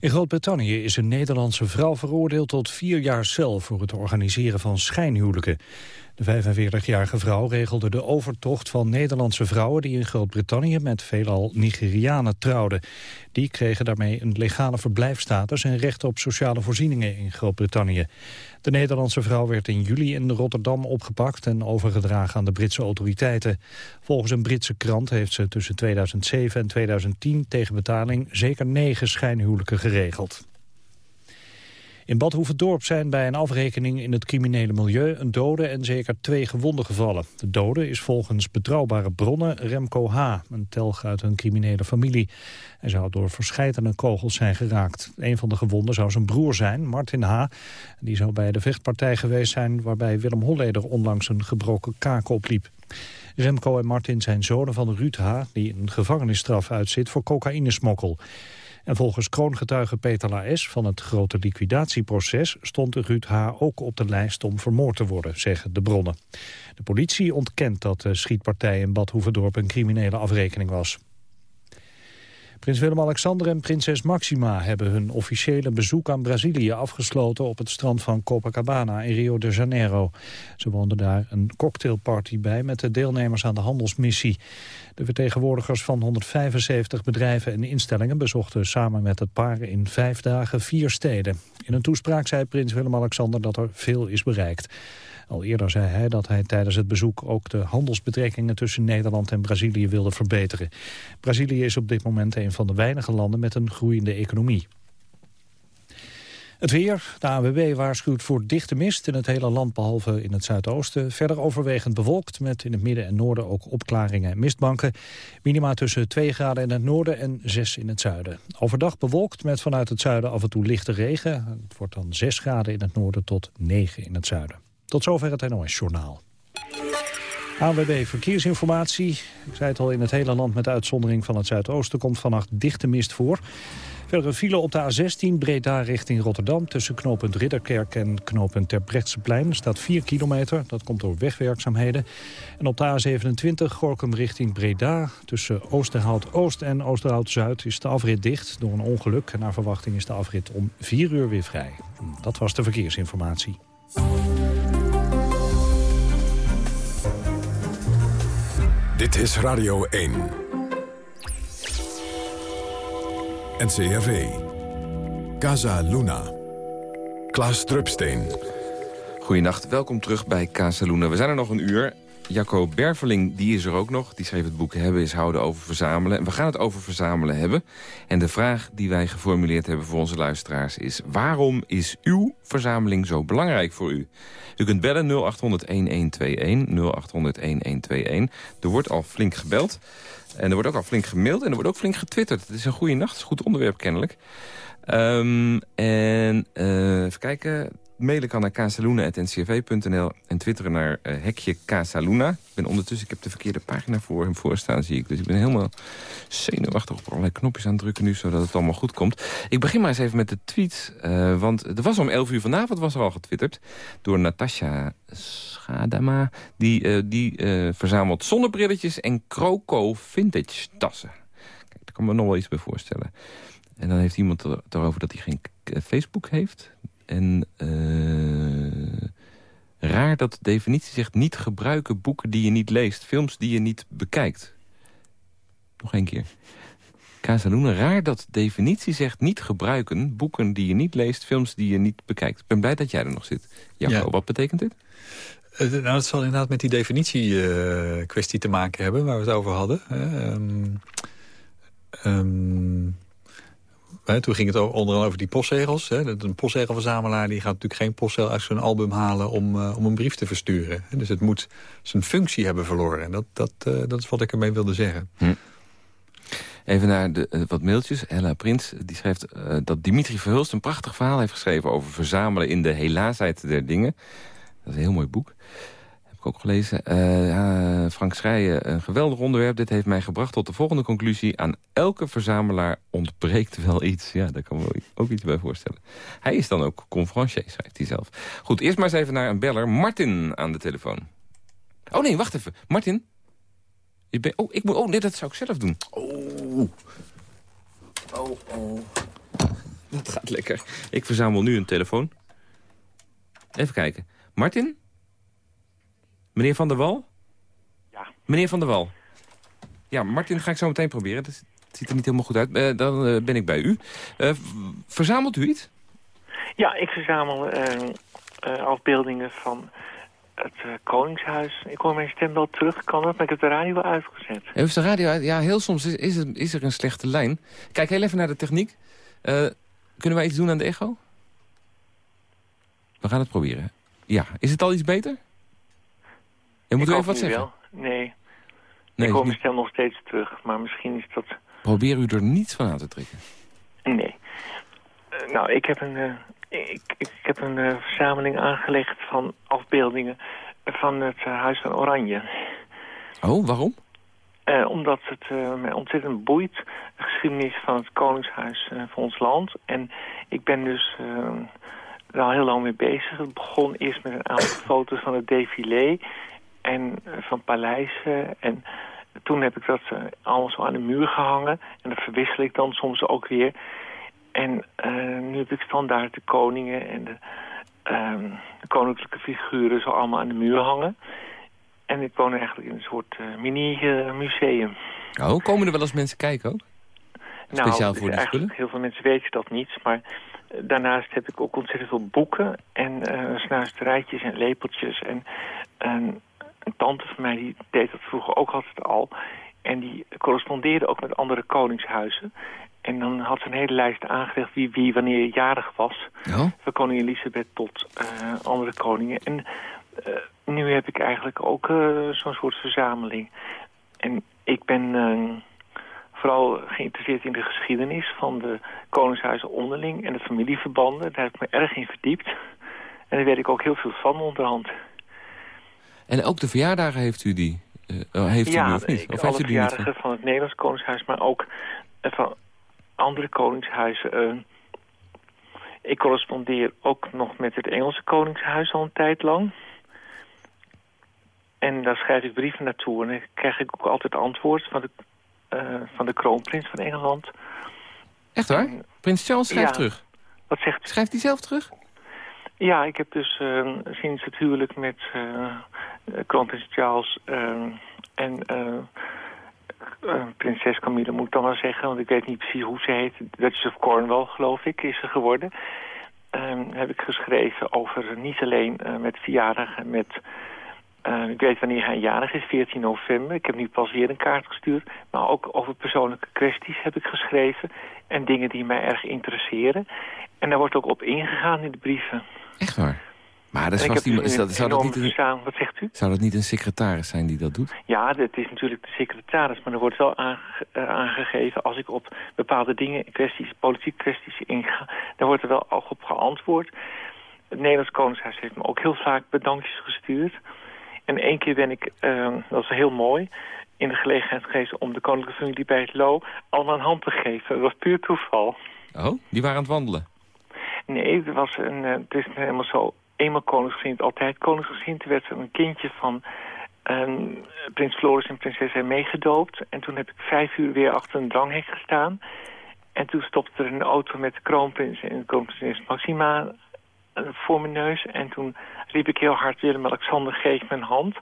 In Groot-Brittannië is een Nederlandse vrouw veroordeeld tot vier jaar cel... voor het organiseren van schijnhuwelijken. De 45-jarige vrouw regelde de overtocht van Nederlandse vrouwen... die in Groot-Brittannië met veelal Nigerianen trouwden. Die kregen daarmee een legale verblijfstatus... en recht op sociale voorzieningen in Groot-Brittannië. De Nederlandse vrouw werd in juli in Rotterdam opgepakt... en overgedragen aan de Britse autoriteiten. Volgens een Britse krant heeft ze tussen 2007 en 2010 tegen betaling... zeker negen schijnhuwelijken In Bad Hoeverdorp zijn bij een afrekening in het criminele milieu een dode en zeker twee gewonden gevallen. De dode is volgens betrouwbare bronnen Remco H., een telg uit een criminele familie. Hij zou door verscheidene kogels zijn geraakt. Een van de gewonden zou zijn broer zijn, Martin H. Die zou bij de vechtpartij geweest zijn waarbij Willem Holleder onlangs een gebroken kaak opliep. Remco en Martin zijn zonen van Ruud H., die een gevangenisstraf uitzit voor cocaïnesmokkel. En volgens kroongetuige Peter Laes van het grote liquidatieproces... stond Ruud H. ook op de lijst om vermoord te worden, zeggen de bronnen. De politie ontkent dat de schietpartij in Bad Hoeverdorp een criminele afrekening was. Prins Willem-Alexander en prinses Maxima hebben hun officiële bezoek aan Brazilië afgesloten op het strand van Copacabana in Rio de Janeiro. Ze woonden daar een cocktailparty bij met de deelnemers aan de handelsmissie. De vertegenwoordigers van 175 bedrijven en instellingen bezochten samen met het paar in vijf dagen vier steden. In een toespraak zei prins Willem-Alexander dat er veel is bereikt. Al eerder zei hij dat hij tijdens het bezoek ook de handelsbetrekkingen tussen Nederland en Brazilië wilde verbeteren. Brazilië is op dit moment een van de weinige landen met een groeiende economie. Het weer. De AWB waarschuwt voor dichte mist in het hele land behalve in het zuidoosten. Verder overwegend bewolkt met in het midden en noorden ook opklaringen en mistbanken. Minima tussen 2 graden in het noorden en 6 in het zuiden. Overdag bewolkt met vanuit het zuiden af en toe lichte regen. Het wordt dan 6 graden in het noorden tot 9 in het zuiden. Tot zover het NOS Journaal. ANWB Verkeersinformatie. Ik zei het al, in het hele land met uitzondering van het zuidoosten... komt vannacht dichte mist voor. Verder een file op de A16 Breda richting Rotterdam... tussen knooppunt Ridderkerk en knooppunt Terbrechtseplein. staat 4 kilometer, dat komt door wegwerkzaamheden. En op de A27 Gorkum richting Breda... tussen Oosterhout-Oost en Oosterhout-Zuid is de afrit dicht... door een ongeluk. Naar verwachting is de afrit om 4 uur weer vrij. Dat was de verkeersinformatie. Dit is Radio 1. NCRV. Casa Luna. Klaas Drupsteen. Goedenacht, welkom terug bij Casa Luna. We zijn er nog een uur. Jacco Berveling, die is er ook nog. Die schreef het boek Hebben is houden over verzamelen. En we gaan het over verzamelen hebben. En de vraag die wij geformuleerd hebben voor onze luisteraars is... waarom is uw verzameling zo belangrijk voor u? U kunt bellen 0800-1121, 0800-1121. Er wordt al flink gebeld. En er wordt ook al flink gemaild en er wordt ook flink getwitterd. Het is een goede nacht, het is goed onderwerp kennelijk. Um, en uh, even kijken, mailen kan naar casaluna.ncv.nl en twitteren naar uh, hekje Casaluna. Ik ben ondertussen, ik heb de verkeerde pagina voor hem voorstaan, zie ik. Dus ik ben helemaal zenuwachtig op allerlei knopjes aan het drukken nu, zodat het allemaal goed komt. Ik begin maar eens even met de tweet, uh, want er was om 11 uur vanavond was er al getwitterd door Natasha Schadama. Die, uh, die verzamelt zonnebrilletjes en Croco vintage tassen. Kijk, daar kan me nog wel iets bij voorstellen. En dan heeft iemand erover dat hij geen Facebook heeft. En uh, raar dat de definitie zegt niet gebruiken boeken die je niet leest. Films die je niet bekijkt. Nog één keer. Casaluna, raar dat de definitie zegt niet gebruiken boeken die je niet leest. Films die je niet bekijkt. Ik ben blij dat jij er nog zit. Jacco, wat betekent dit? Uh, nou, het zal inderdaad met die definitiekwestie uh, kwestie te maken hebben... waar we het over hadden. Um, um, toen ging het onder andere over die postzegels. Hè. Een postzegelverzamelaar die gaat natuurlijk geen postzegel uit zijn album halen om, uh, om een brief te versturen. Dus het moet zijn functie hebben verloren. En dat, dat, uh, dat is wat ik ermee wilde zeggen. Hm. Even naar de, uh, wat mailtjes. Ella Prins die schrijft dat Dimitri Verhulst een prachtig verhaal heeft geschreven... over verzamelen in de helaasheid der dingen. Dat is een heel mooi boek ik ook gelezen. Uh, Frank Schrijen, een geweldig onderwerp. Dit heeft mij gebracht tot de volgende conclusie. Aan elke verzamelaar ontbreekt wel iets. Ja, daar kan me ook iets bij voorstellen. Hij is dan ook conferencier, schrijft hij zelf. Goed, eerst maar eens even naar een beller. Martin aan de telefoon. Oh nee, wacht even. Martin? Je ben, oh, ik moet, oh, nee, dat zou ik zelf doen. Oh. Oh, oh. Dat gaat lekker. Ik verzamel nu een telefoon. Even kijken. Martin? Meneer Van der Wal? Ja. Meneer Van der Wal. Ja, Martin ga ik zo meteen proberen. Dat ziet er niet helemaal goed uit. Eh, dan eh, ben ik bij u. Eh, verzamelt u iets? Ja, ik verzamel afbeeldingen van het Koningshuis. Ik hoor mijn stem wel terug, kan dat? Maar ik heb de radio uitgezet. Heeft de radio uit? Ja, heel soms is, is, er, is er een slechte lijn. Kijk heel even naar de techniek. Kunnen wij iets doen aan de echo? We gaan het proberen. Ja, is het al iets beter? En moet u even wat zeggen? Wel. Nee, Nee, ik hoor niet- mijn stem nog steeds terug. Maar misschien is dat... probeer u er niets van aan te trekken. Nee. Eh, nou, ik heb een, eh, ik, ik heb een eh, verzameling aangelegd van afbeeldingen van het Huis van Oranje. Oh, waarom? Omdat het mij ontzettend boeit, de geschiedenis van het Koningshuis van ons land. En ik ben dus er al heel lang mee bezig. Het begon eerst met een aantal foto's van het défilé en eh, van paleizen. En toen heb ik dat eh, allemaal zo aan de muur gehangen. En dat verwissel ik dan soms ook weer. En eh, nu heb ik standaard de koningen en de, ehm, de koninklijke figuren zo allemaal aan de muur hangen. En ik woon eigenlijk in een soort eh, mini-museum. Oh, komen er wel eens mensen kijken ook? Speciaal nou, voor die spullen? Heel veel mensen weten dat niet. Maar daarnaast heb ik ook ontzettend veel boeken. En eh snuisterijtjes en lepeltjes. En een, een tante van mij die deed dat vroeger ook altijd al. En die correspondeerde ook met andere koningshuizen. En dan had ze een hele lijst aangelegd wie, wie wanneer jarig was. Oh, Van koningin Elisabeth tot eh, andere koningen. En eh, nu heb ik eigenlijk ook eh, zo'n soort verzameling. En ik ben eh, vooral geïnteresseerd in de geschiedenis van de koningshuizen onderling en de familieverbanden. Daar heb ik me erg in verdiept. En daar weet ik ook heel veel van onderhand. En ook de verjaardagen heeft u die? oh, heeft u die ja, of niet? Of alle heeft u die niet? verjaardagen van het Nederlands koningshuis, maar ook eh, van andere koningshuizen. eh. ik correspondeer ook nog met het Engelse koningshuis al een tijd lang. En daar schrijf ik brieven naartoe. En dan krijg ik ook altijd antwoord van de, van de kroonprins van Engeland. Echt waar? En- Prins Charles schrijft Ja. terug. Wat zegt? Schrijft hij zelf terug? Ja, ik heb dus eh, sinds het huwelijk met kroonprins Charles eh, en eh, eh, prinses Camilla moet ik dan maar zeggen, want ik weet niet precies hoe ze heet. Duchess of Cornwall, geloof ik, is ze geworden. Eh, heb ik geschreven over niet alleen met verjaardagen, met... ik weet wanneer hij jarig is, 14 november. Ik heb nu pas weer een kaart gestuurd. Maar ook over persoonlijke kwesties heb ik geschreven. En dingen die mij erg interesseren. En daar wordt ook op ingegaan in de brieven. Echt waar? Maar dat dus een dat, zou, dat niet een, Wat zegt u? zou dat niet een secretaris zijn die dat doet? Ja, dat is natuurlijk de secretaris, maar er wordt wel aange- eh, aangegeven als ik op bepaalde dingen, kwesties, politieke kwesties inga, dan wordt er wel al op geantwoord. Het Nederlands Koningshuis heeft me ook heel vaak bedankjes gestuurd. En één keer ben ik, eh, dat is heel mooi, in de gelegenheid geweest om de koninklijke familie bij het Lo allemaal een hand te geven. Dat was puur toeval. Oh, die waren aan het wandelen. Nee, er was een, eh, het is helemaal zo. Eenmaal koningsgezind, altijd koningsgezind. Er werd er een kindje van ehm, prins Floris en prinses zijn meegedoopt. En toen heb ik vijf uur weer achter een dranghek gestaan. En toen stopte er een auto met de kroonprins en kroonprinses Maxima eh, voor mijn neus. En toen riep ik heel hard, Willem-Alexander, geef een hand.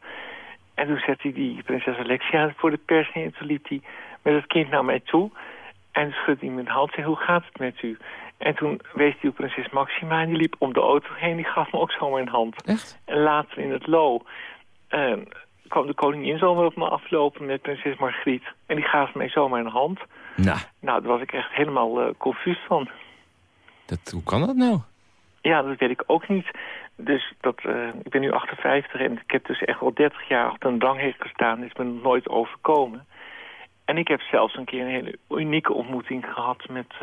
En toen zette hij die prinses Alexia voor de pers. En toen liep hij met het kind naar mij toe. En schudde hij mijn hand en zei, hoe gaat het met u? En toen wees hij op prinses Maxima en die liep om de auto heen. Die gaf me ook zomaar een hand. Echt? En later in het Lo eh, kwam de koningin zomaar op me aflopen met prinses Margriet. En die gaf mij zomaar een hand. Nou, Nou, daar was ik echt helemaal eh confuus van. dat, hoe kan dat nou? Ja, dat weet ik ook niet. Dus dat, eh, ik ben nu 58 en ik heb dus echt al 30 jaar achter een dranghek gestaan. Is me nog nooit overkomen. En ik heb zelfs een keer een hele unieke ontmoeting gehad met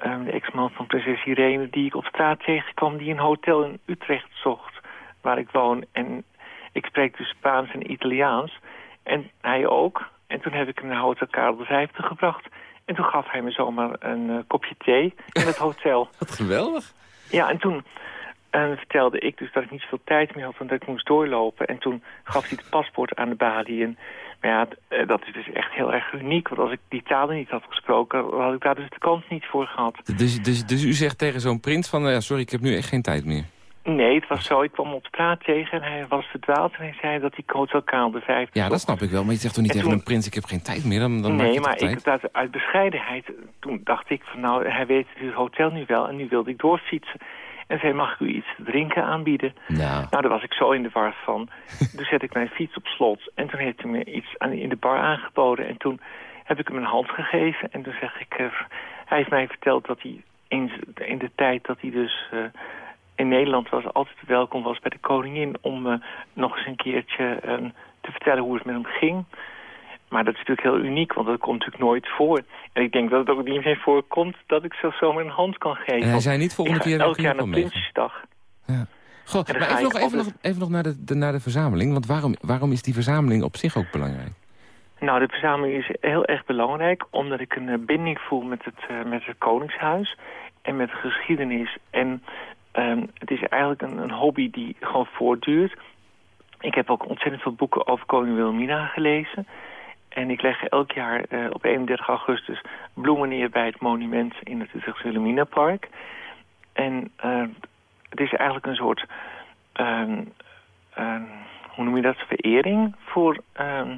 eh, eh, de ex-man van prinses Irene... die ik op straat tegenkwam, die een hotel in Utrecht zocht, waar ik woon. En ik spreek dus Spaans en Italiaans. En hij ook. En toen heb ik hem naar Hotel Karel V gebracht. En toen gaf hij me zomaar een eh, kopje thee in het hotel. Wat geweldig. Ja, en toen En vertelde ik dus dat ik niet zoveel tijd meer had en dat ik moest doorlopen. En toen gaf hij het paspoort aan de balie. En, maar ja, eh, dat is dus echt heel erg uniek. Want als ik die talen niet had gesproken, had ik daar dus de kans niet voor gehad. Dus, dus, dus u zegt tegen zo'n prins van, ja, sorry, ik heb nu echt geen tijd meer. Nee, het was zo. Ik kwam op straat tegen en hij was verdwaald. En hij zei dat hij Hotel Kaal de. Ja, dat snap ik wel. Maar je zegt toch niet tegen een prins, ik heb geen tijd meer? Dan, dan nee, maar ik, uit bescheidenheid, toen dacht ik van nou, hij weet het hotel nu wel. En nu wilde ik doorfietsen. En zei, mag ik u iets te drinken aanbieden? Nou. nou, daar was ik zo in de war van. toen zet ik mijn fiets op slot. En toen heeft hij me iets aan, in de bar aangeboden. En toen heb ik hem een hand gegeven. En toen zeg ik, uh, hij heeft mij verteld dat hij in, in de tijd dat hij dus... Uh, in Nederland was altijd welkom was bij de koningin... om uh, nog eens een keertje te vertellen hoe het met hem ging. Maar dat is natuurlijk heel uniek, want dat komt natuurlijk nooit voor. En ik denk dat het ook niet meer voorkomt dat ik zo zomaar een hand kan geven. En hij zei niet volgende keer... Elk jaar naar Prinsjesdag. Ja. Goh, maar even nog, even, nog, even nog naar de, de, naar de verzameling. Want waarom, waarom is die verzameling op zich ook belangrijk? Nou, de verzameling is heel erg belangrijk... omdat ik een uh, binding voel met het, uh, met het Koningshuis en met de geschiedenis. En um, het is eigenlijk een, een hobby die gewoon voortduurt. Ik heb ook ontzettend veel boeken over koning Wilhelmina gelezen... En ik leg elk jaar uh, op 31 augustus bloemen neer bij het monument in het Utrecht Wilhelmina Park. En uh, het is eigenlijk een soort, uh, hoe noem je dat, verering voor... ehm,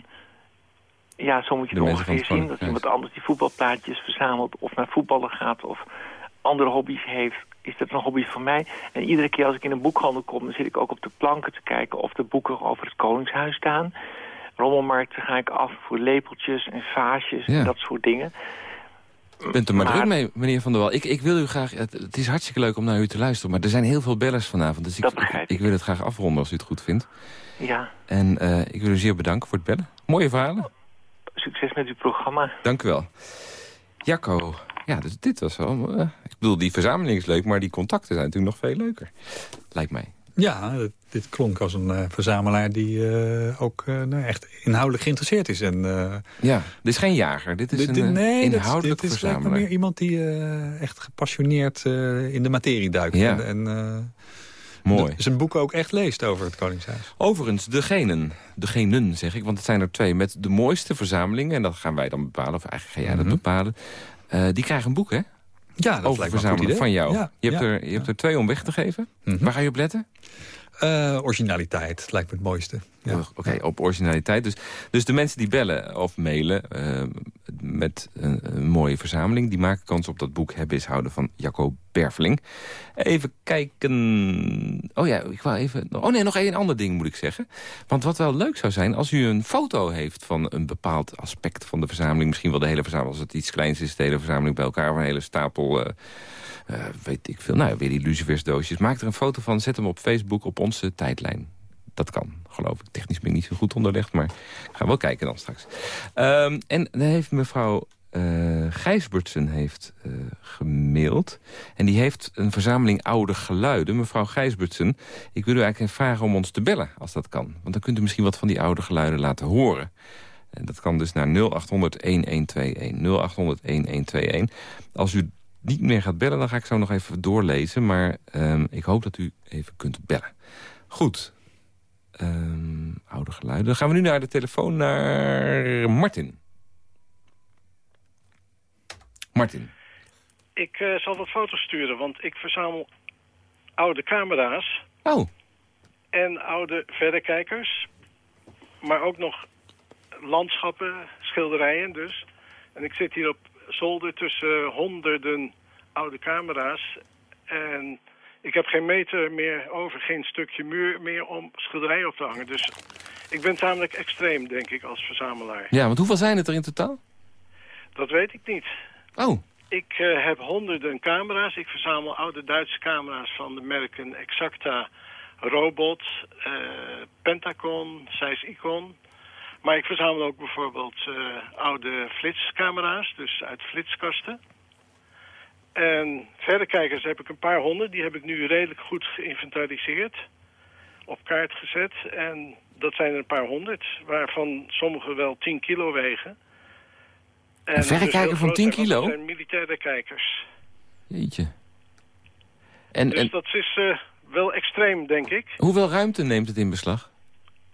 ja, zo moet je het ongeveer zien. Dat iemand anders die voetbalplaatjes verzamelt of naar voetballen gaat of andere hobby's heeft, is dat een hobby van mij. En iedere keer als ik in een boekhandel kom, dan zit ik ook op de planken te kijken of de boeken over het Koningshuis staan rommelmarkten ga ik af voor lepeltjes en vaasjes en dat soort dingen. U bent er maar, maar druk mee, meneer Van der Wal. Ik, ik wil u graag... Het, het, is hartstikke leuk om naar u te luisteren... maar er zijn heel veel bellers vanavond. Dus ik, ik, ik, wil het graag afronden als u het goed vindt. Ja. En uh, ik wil u zeer bedanken voor het bellen. Mooie verhalen. Succes met uw programma. Dank u wel. Jacco, ja, dus dit was wel... Uh, ik bedoel, die verzameling is leuk... maar die contacten zijn natuurlijk nog veel leuker. Lijkt mij. Ja, dit klonk als een uh, verzamelaar die uh, ook uh, nou, echt inhoudelijk geïnteresseerd is. En, ja, dit is geen jager, dit is dit, een nee, inhoudelijk dit, dit verzamelaar. is meer iemand die echt gepassioneerd in de materie duikt. Ja. En, Mooi. zijn boeken ook echt leest over het Koningshuis. Overigens, degenen, degenen zeg ik, want het zijn er twee... met de mooiste verzamelingen, en dat gaan wij dan bepalen... of eigenlijk ga jij Mhm. dat bepalen... die krijgen een boek, hè? Ja, dat lijkt me een goed verzamelen idee. van jou. Ja, je hebt, ja, er, je hebt er twee om weg te geven. Mhm. Waar ga je op letten? Uh, originaliteit lijkt me het mooiste. Ja. Oké, op originaliteit. Dus, dus de mensen die bellen of mailen uh, met een, mooie verzameling... die maken kans op dat boek Hebben is Houden van Jacco Berveling. Even kijken... Oh ja, ik wou even... Oh nee, nog één ander ding moet ik zeggen. Want wat wel leuk zou zijn als u een foto heeft... van een bepaald aspect van de verzameling. Misschien wel de hele verzameling. Als het iets kleins is, de hele verzameling bij elkaar... of een hele stapel... Uh, uh, weet ik veel, nou weer die lucifersdoosjes. Maak er een foto van, zet hem op Facebook op onze tijdlijn. Dat kan, geloof ik. Technisch ben ik niet zo goed onderlegd, maar ik ga wel kijken dan straks. Um, en dan heeft mevrouw uh, Gijsbertsen heeft uh, gemaild. En die heeft een verzameling oude geluiden. Mevrouw Gijsbertsen, ik wil u eigenlijk vragen om ons te bellen, als dat kan. Want dan kunt u misschien wat van die oude geluiden laten horen. En dat kan dus naar 0800-1121. 0800-1121. Als u niet meer gaat bellen, dan ga ik zo nog even doorlezen. Maar um, ik hoop dat u even kunt bellen. Goed. Um, oude geluiden. Dan gaan we nu naar de telefoon naar Martin. Martin. Ik uh, zal wat foto's sturen, want ik verzamel oude camera's. Oh. En oude verrekijkers. Maar ook nog landschappen, schilderijen dus. En ik zit hier op zolder tussen honderden oude camera's. En ik heb geen meter meer over, geen stukje muur meer om schilderijen op te hangen. Dus ik ben tamelijk extreem, denk ik, als verzamelaar. Ja, want hoeveel zijn het er in totaal? Dat weet ik niet. Oh. Ik uh, heb honderden camera's. Ik verzamel oude Duitse camera's van de merken Exacta, Robot, uh, Pentacon, Zeiss Icon. Maar ik verzamel ook bijvoorbeeld uh, oude flitscamera's, dus uit flitskasten. En verrekijkers heb ik een paar honderd. Die heb ik nu redelijk goed geïnventariseerd. Op kaart gezet. En dat zijn er een paar honderd. Waarvan sommige wel 10 kilo wegen. En een verrekijker dus van 10 kilo? Dat zijn militaire kijkers. Jeetje. En, dus en... dat is uh, wel extreem, denk ik. Hoeveel ruimte neemt het in beslag?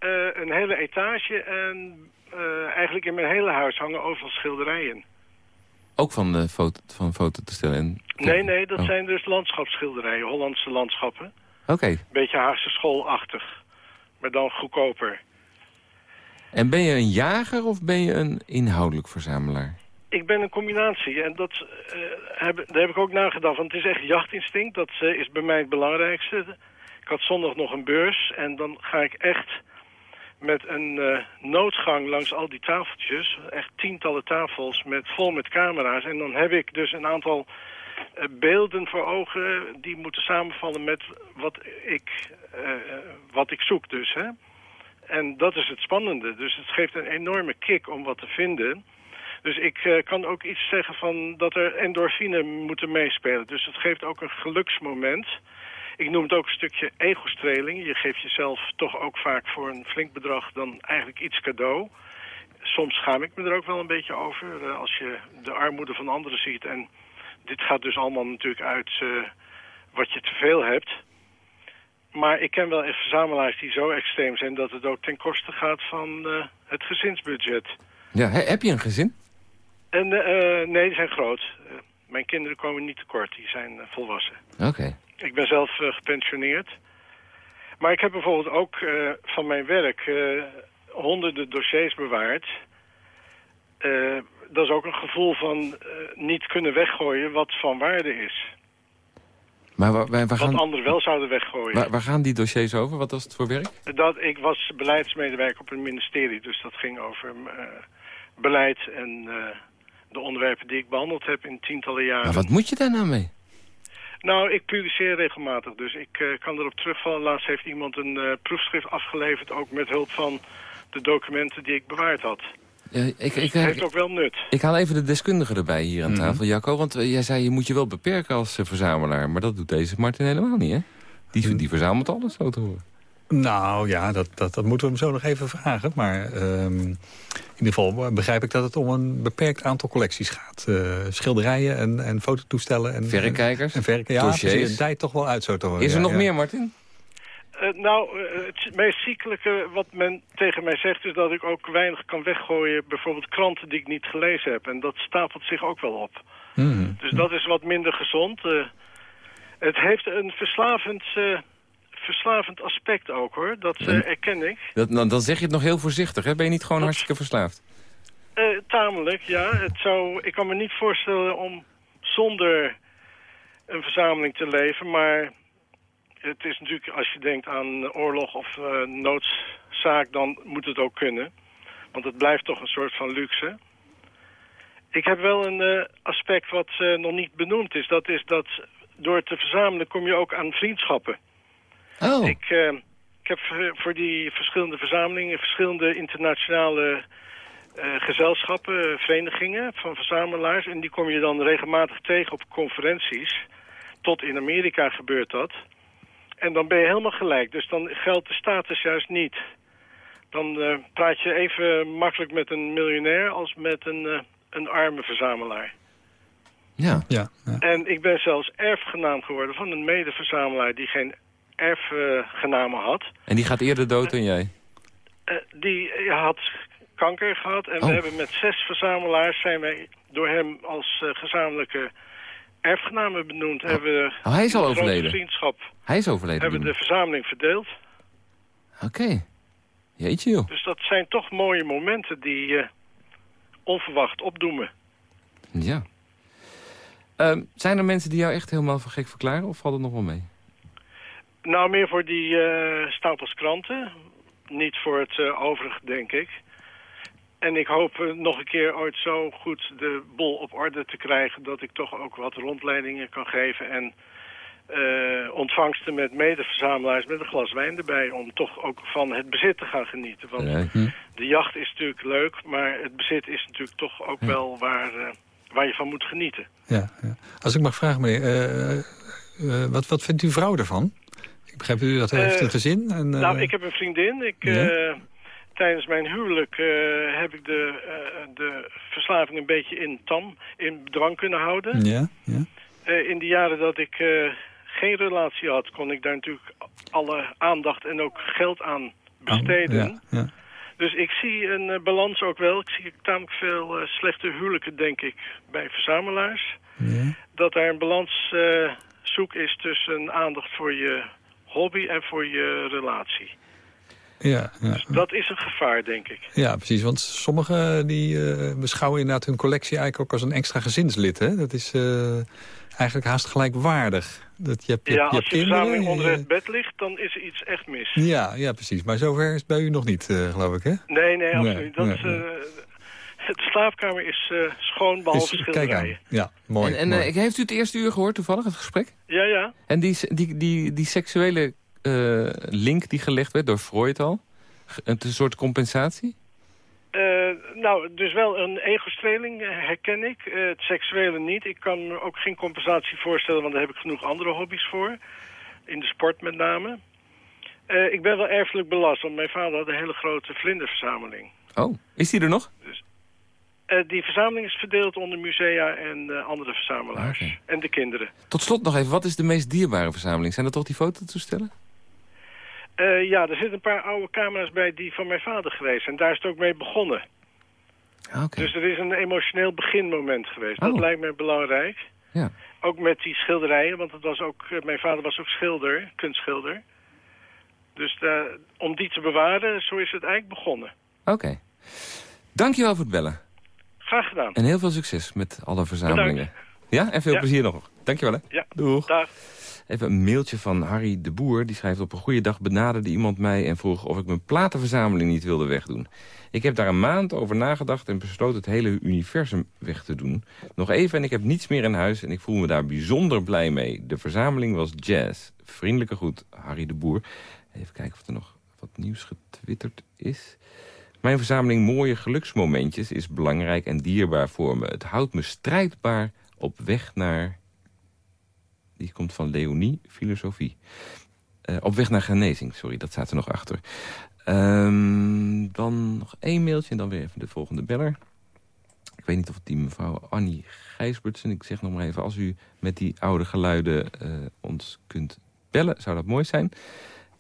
Uh, een hele etage en uh, eigenlijk in mijn hele huis hangen overal schilderijen. Ook van de foto, van foto te stellen? En... Nee, nee, dat oh. zijn dus landschapsschilderijen, Hollandse landschappen. Oké. Okay. Beetje Haagse schoolachtig, maar dan goedkoper. En ben je een jager of ben je een inhoudelijk verzamelaar? Ik ben een combinatie en dat, uh, heb, daar heb ik ook nagedacht. Want het is echt jachtinstinct, dat uh, is bij mij het belangrijkste. Ik had zondag nog een beurs en dan ga ik echt met een uh, noodgang langs al die tafeltjes. Echt tientallen tafels met, vol met camera's. En dan heb ik dus een aantal uh, beelden voor ogen die moeten samenvallen met wat ik, uh, wat ik zoek dus. Hè? En dat is het spannende. Dus het geeft een enorme kick om wat te vinden. Dus ik kan ook iets zeggen van dat er endorfine moeten meespelen. Dus het geeft ook een geluksmoment... Ik noem het ook een stukje ego-streling. Je geeft jezelf toch ook vaak voor een flink bedrag dan eigenlijk iets cadeau. Soms schaam ik me er ook wel een beetje over. Uh, als je de armoede van anderen ziet. En dit gaat dus allemaal natuurlijk uit uh, wat je te veel hebt. Maar ik ken wel echt verzamelaars die zo extreem zijn... dat het ook ten koste gaat van uh, het gezinsbudget. Ja, heb je een gezin? En, nee, die zijn groot. mijn kinderen komen niet tekort, die zijn volwassen. Oké. Ik ben zelf uh, gepensioneerd. Maar ik heb bijvoorbeeld ook uh, van mijn werk uh, honderden dossiers bewaard. dat is ook een gevoel van niet kunnen weggooien wat van waarde is. Maar waar, waar, waar wat gaan... anderen wel zouden weggooien. Waar, waar, gaan die dossiers over? Wat was het voor werk? Dat, ik was beleidsmedewerker op een ministerie. Dus dat ging over beleid en de onderwerpen die ik behandeld heb in tientallen jaren. Maar wat moet je daar nou mee? Nou, ik publiceer regelmatig, dus ik uh, kan erop terugvallen. Laatst heeft iemand een uh, proefschrift afgeleverd, ook met hulp van de documenten die ik bewaard had. Ja, ik, ik, het heeft ook wel nut. Ik haal even de deskundige erbij hier aan tafel, mm -hmm. Jacco. Want jij zei, je moet je wel beperken als verzamelaar. Maar dat doet deze Martin helemaal niet, hè? Die, die verzamelt alles, zo te horen. Nou ja, dat, dat, dat moeten we hem zo nog even vragen. Maar um, in ieder geval begrijp ik dat het om een beperkt aantal collecties gaat. Uh, schilderijen en, en fototoestellen. En, Verrekijkers, en, en verre, ja, precies, het dijt toch wel uit zo te horen. Is er ja, nog ja. meer, Martin? Uh, nou, uh, het meest ziekelijke wat men tegen mij zegt... is dat ik ook weinig kan weggooien. Bijvoorbeeld kranten die ik niet gelezen heb. En dat stapelt zich ook wel op. Mm -hmm. Dus dat is wat minder gezond. het heeft een verslavend verslavend aspect ook, hoor. Dat uh, erken ik. Dat, dan, dan zeg je het nog heel voorzichtig, hè? Ben je niet gewoon dat, hartstikke verslaafd? Uh, tamelijk, ja. Het zou, ik kan me niet voorstellen om zonder een verzameling te leven, maar het is natuurlijk, als je denkt aan oorlog of uh, noodzaak, dan moet het ook kunnen. Want het blijft toch een soort van luxe. Ik heb wel een aspect wat nog niet benoemd is. Dat is dat door te verzamelen kom je ook aan vriendschappen. Oh. Ik, uh, ik heb voor die verschillende verzamelingen... verschillende internationale uh, gezelschappen, verenigingen van verzamelaars... en die kom je dan regelmatig tegen op conferenties. Tot in Amerika gebeurt dat. En dan ben je helemaal gelijk. Dus dan geldt de status juist niet. Dan uh, praat je even makkelijk met een miljonair... als met een, een arme verzamelaar. Ja. Ja, ja. En ik ben zelfs erfgenaam geworden van een medeverzamelaar... die geen erfgenamen had. En die gaat eerder dood dan jij? Uh, die had kanker gehad. En Oh. we hebben met zes verzamelaars zijn wij door hem als uh, gezamenlijke erfgenamen benoemd. Hebben we Oh, hij is al overleden? vriendschap. Hij is overleden. Hebben de verzameling verdeeld. Oké. Jeetje, joh. Dus dat zijn toch mooie momenten die uh, onverwacht opdoemen. Ja. Um, zijn er mensen die jou echt helemaal voor gek verklaren? Of valt het nog wel mee? Nou, meer voor die uh, stapels kranten. Niet voor het uh, overige, denk ik. En ik hoop uh, nog een keer ooit zo goed de bol op orde te krijgen... dat ik toch ook wat rondleidingen kan geven... en ontvangsten met medeverzamelaars met een glas wijn erbij... om toch ook van het bezit te gaan genieten. Want Ja, hm. de jacht is natuurlijk leuk, maar het bezit is natuurlijk toch ook wel waar, waar je van moet genieten. Ja, ja. Als ik mag vragen, meneer, wat, wat vindt uw vrouw ervan? Begrijp u dat hij heeft een gezin. En, uh... Nou, ik heb een vriendin. Ik, Ja? uh, tijdens mijn huwelijk uh, heb ik de, de verslaving een beetje in tam, in bedwang kunnen houden. Ja, ja. in de jaren dat ik geen relatie had, kon ik daar natuurlijk alle aandacht en ook geld aan besteden. Ja, ja. Dus ik zie een eh, balans ook wel. Ik zie tamelijk veel eh, slechte huwelijken, denk ik, bij verzamelaars. Ja. Dat daar een balans eh, zoek is tussen aandacht voor je hobby en voor je relatie. Ja, ja. Dus dat is een gevaar, denk ik. ja, precies. Want sommigen die eh, beschouwen inderdaad hun collectie eigenlijk ook als een extra gezinslid. Hè? Dat is eh, eigenlijk haast gelijkwaardig. Dat je, hebt- je, ja, je als je verzameling onder het bed ligt, dan is er iets echt mis. Ja, ja, precies. Maar zover is het bij u nog niet, eh, geloof ik, hè? Nee, nee, absoluut. Nee, dat, nee, nee. Het slaapkamer is eh, schoon, behalve Dus, kijk schilderijen. aan. Ja, mooi. en en mooi. eh, heeft u het eerste uur gehoord toevallig, het gesprek? Ja, ja. En die, die, die, die seksuele eh, link die gelegd werd door Freud al? Een soort compensatie? Eh, nou, dus wel een ego-streling herken ik. Eh, het seksuele niet. Ik kan me ook geen compensatie voorstellen, want daar heb ik genoeg andere hobby's voor. In de sport met name. Eh, ik ben wel erfelijk belast, want mijn vader had een hele grote vlinderverzameling. Oh, is die er nog? Eh, die verzameling is verdeeld onder musea en eh, andere verzamelaars. Oké. En de kinderen. Tot slot nog even, wat is de meest dierbare verzameling? Zijn dat toch die fototoestellen? Eh, ja, er zitten een paar oude camera's bij die van mijn vader geweest. En daar is het ook mee begonnen. Ah. Dus er is een emotioneel beginmoment geweest. Dat Oh. lijkt me belangrijk. Ja. Ook met die schilderijen, want het was ook, mijn vader was ook schilder, kunstschilder. Dus om die te bewaren, zo is het eigenlijk begonnen. Oké. Dankjewel voor het bellen. Graag gedaan. En heel veel succes met alle verzamelingen. Ja, en veel Ja. plezier nog. Dankjewel hè. Ja, Doeg. dag. Even een mailtje van Harry de Boer. Die schrijft op een goede dag benaderde iemand mij... en vroeg of ik mijn platenverzameling niet wilde wegdoen. Ik heb daar een maand over nagedacht en besloot het hele universum weg te doen. Nog even en ik heb niets meer in huis en ik voel me daar bijzonder blij mee. De verzameling was jazz. Vriendelijke groet, Harry de Boer. Even kijken of er nog wat nieuws getwitterd is. Mijn verzameling mooie geluksmomentjes is belangrijk en dierbaar voor me. Het houdt me strijdbaar op weg naar... Die komt van Leonie, filosofie. Eh, op weg naar genezing, sorry, dat staat er nog achter. Ehm, dan nog één mailtje en dan weer even de volgende beller. Ik weet niet of die mevrouw Annie Gijsbertsen... ik zeg nog maar even, als u met die oude geluiden eh, ons kunt bellen... zou dat mooi zijn.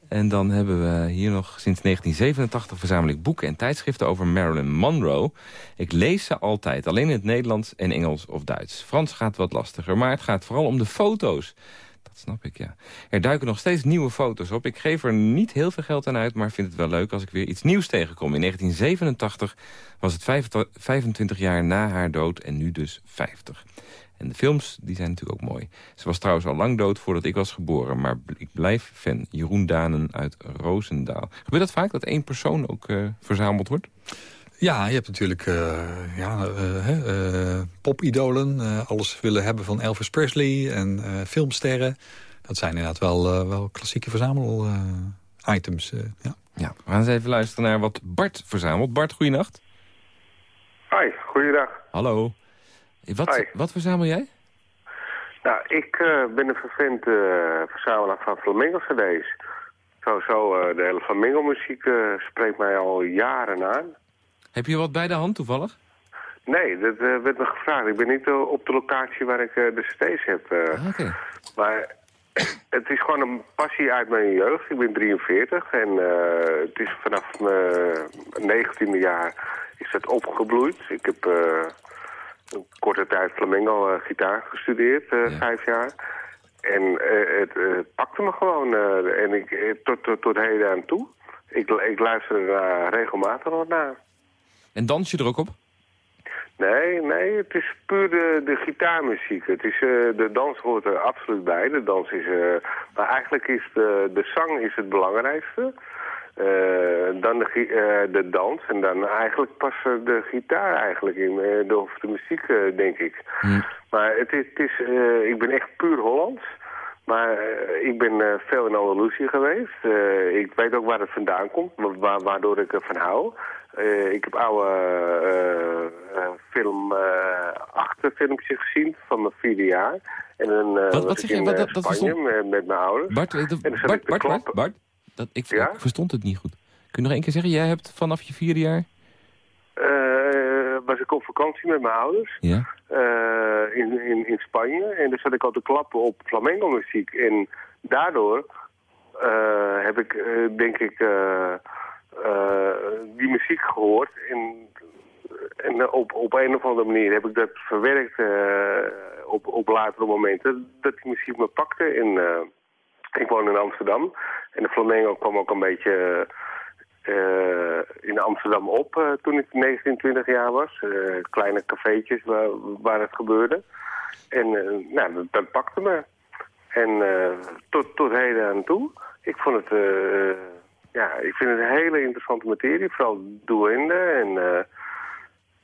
En dan hebben we hier nog sinds 1987 verzamel ik boeken en tijdschriften over Marilyn Monroe. Ik lees ze altijd, alleen in het Nederlands en Engels of Duits. Frans gaat wat lastiger, maar het gaat vooral om de foto's. Dat snap ik, ja. Er duiken nog steeds nieuwe foto's op. Ik geef er niet heel veel geld aan uit, maar vind het wel leuk als ik weer iets nieuws tegenkom. In 1987 was het 25 jaar na haar dood en nu dus 50. En de films die zijn natuurlijk ook mooi. Ze was trouwens al lang dood voordat ik was geboren. Maar ik blijf fan. Jeroen Danen uit Roosendaal. Gebeurt dat vaak, dat één persoon ook uh, verzameld wordt? Ja, je hebt natuurlijk uh, ja, uh, uh, popidolen. alles willen hebben van Elvis Presley en filmsterren. Dat zijn inderdaad wel, wel klassieke verzamel-items. ja. ja, we gaan eens even luisteren naar wat Bart verzamelt. Bart, goeienacht. Hoi, goeiedag. Hallo. Wat, Hi. wat verzamel jij? Nou, ik uh, ben een vervent uh, verzamelaar van flamenco-cd's. Sowieso, uh, de hele flamenco-muziek spreekt mij al jaren aan. Heb je wat bij de hand toevallig? Nee, dat werd me gevraagd. Ik ben niet op de locatie waar ik de cd's heb. Ah, okay. Maar het is gewoon een passie uit mijn jeugd. Ik ben 43 en het is vanaf mijn 19e jaar is dat opgebloeid. Ik heb korte tijd flamenco uh, gitaar gestudeerd, ja. vijf jaar. En uh, het pakte me gewoon en ik, tot, tot, tot heden aan toe. Ik, ik luister er regelmatig nog naar. En dans je er ook op? Nee, nee, het is puur de, de gitaarmuziek. Het is, de dans hoort er absoluut bij. De dans is, maar eigenlijk is de, de zang is het belangrijkste. Uh, dan de, uh, de dans en dan eigenlijk pas de gitaar eigenlijk in, de, of de muziek, denk ik. Hmm. Maar het is, het is ik ben echt puur Hollands. Maar ik ben veel in Andalusië geweest. ik weet ook waar het vandaan komt, wa waardoor ik ervan hou. ik heb oude film, achterfilmpjes gezien van mijn vierde jaar. En dan wat, was ik in wat, dat, Spanje met, met mijn ouders. Bart, de, en dan Bart, Bart, klap... Bart, Bart, dat, ik, ja? ik, verstond het niet goed. Kun je nog één keer zeggen, jij hebt vanaf je vierde jaar... Uh, was ik op vakantie met mijn ouders ja. uh, in, in, in Spanje. En daar zat ik al te klappen op flamenco muziek. En daardoor eh, heb ik, eh, denk ik, eh, eh, die muziek gehoord. En, en op, op een of andere manier heb ik dat verwerkt eh, op, op latere momenten. Dat die muziek me pakte. En, eh, ik woon in Amsterdam. En de flamenco kwam ook een beetje eh, in Amsterdam op eh, toen ik 19, 20 jaar was. Eh, kleine cafeetjes waar, waar het gebeurde. En nou, dat, pakte me. En tot, tot heden aan toe. Ik vond het, ja, ik vind het een hele interessante materie. Vooral doende. En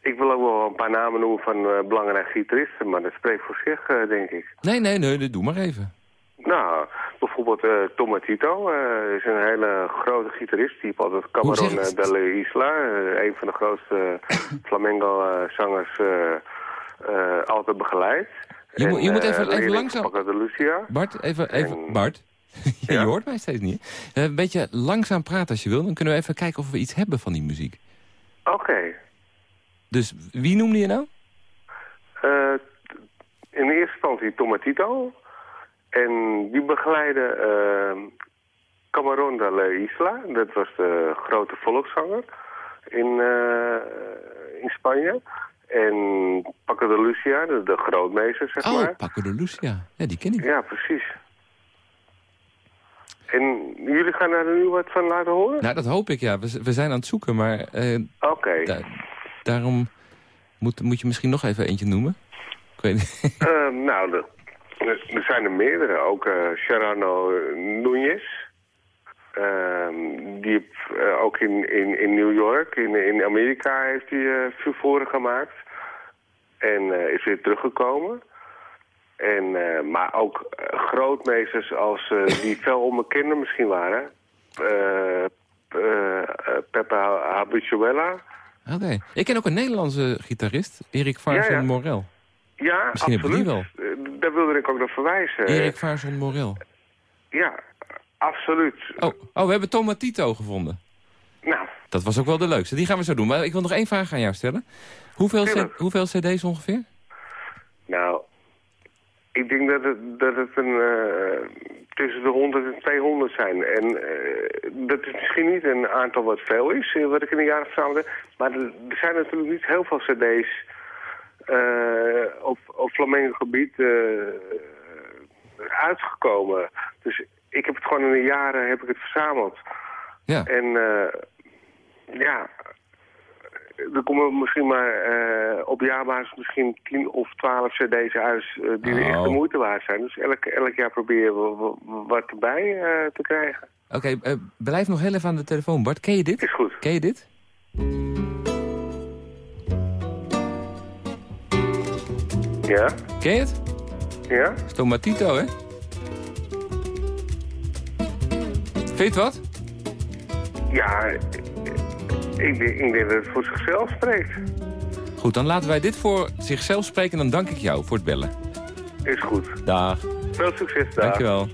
ik wil ook wel een paar namen noemen van belangrijke gitaristen. Maar dat spreekt voor zich, denk ik. Nee, nee, nee, doe maar even. Nou, bijvoorbeeld eh Tomatito uh, is een hele grote gitarist. Die altijd Cameron eh, de la Isla, eh, een van de grootste flamenco-zangers, altijd begeleid. Je moet- je moet even- eh, even langzaam- de Lucia. Bart, even, even En- Bart. je hoort mij steeds niet. Eh, een beetje langzaam praten als je wil. Dan kunnen we even kijken of we iets hebben van die muziek. Oké. Dus wie noemde je nou? Eh, in eerste instantie Tomatito. En die begeleidde eh Cameron de la Isla. Dat was de grote volkszanger in, eh, in Spanje. En Paco de Lucia, de, de grootmeester, zeg Oh, maar. Paco de Lucia. Ja, die ken ik. Ja, precies. En jullie gaan daar nu wat van laten horen? Nou, dat hoop ik, ja. We, we zijn aan het zoeken, maar eh, Oké. da- daarom moet, moet je misschien nog even eentje noemen. Ik weet niet. Eh, nou, de- er er zijn er meerdere. Ook eh Serrano Núñez. Ehm, die eh, ook in, in, in New York, in, in Amerika, heeft hij furoren gemaakt. En is weer teruggekomen. En, maar ook grootmeesters als die veel onbekender misschien waren. Pepe Habituella. Oké. Ik ken ook een Nederlandse gitarist, Erik Vaarson Ja, ja. Morel. Ja, Misschien absoluut. Eh, daar wilde ik ook nog verwijzen. Erik Vaarson Morel. Ja, absoluut. Oh, oh, we hebben Tomatito gevonden. Nou, Dat was ook wel de leukste. Die gaan we zo doen. Maar ik wil nog één vraag aan jou stellen. Hoeveel, hoeveel cd's ongeveer? nou, ik denk dat het, dat het een, eh, tussen de 100 en 200 zijn. En eh, dat is misschien niet een aantal wat veel is, wat ik in de jaren verzameld heb. Maar er, zijn natuurlijk niet heel veel cd's op, op flamenco gebied eh, uitgekomen. Dus ik heb het gewoon in de jaren heb ik het verzameld. Ja. En eh, ja, er komen misschien maar eh, op jaarbasis misschien 10 of 12 cd's uit eh, die Oh. echt de moeite waard zijn. Dus elk, elk jaar proberen we wa- wat erbij eh, te krijgen. Oké, eh, blijf nog heel even aan de telefoon. Bart, ken je dit? Is goed. Ken je dit? Ja? Ken je het? Ja? Dat is Tomatito, hè? Vind je het wat? Ja, ik, denk- ik denk dat het voor zichzelf spreekt. Goed, dan laten wij dit voor zichzelf spreken en dan dank ik jou voor het bellen. Is goed. Dag. Veel succes daar. Dankjewel.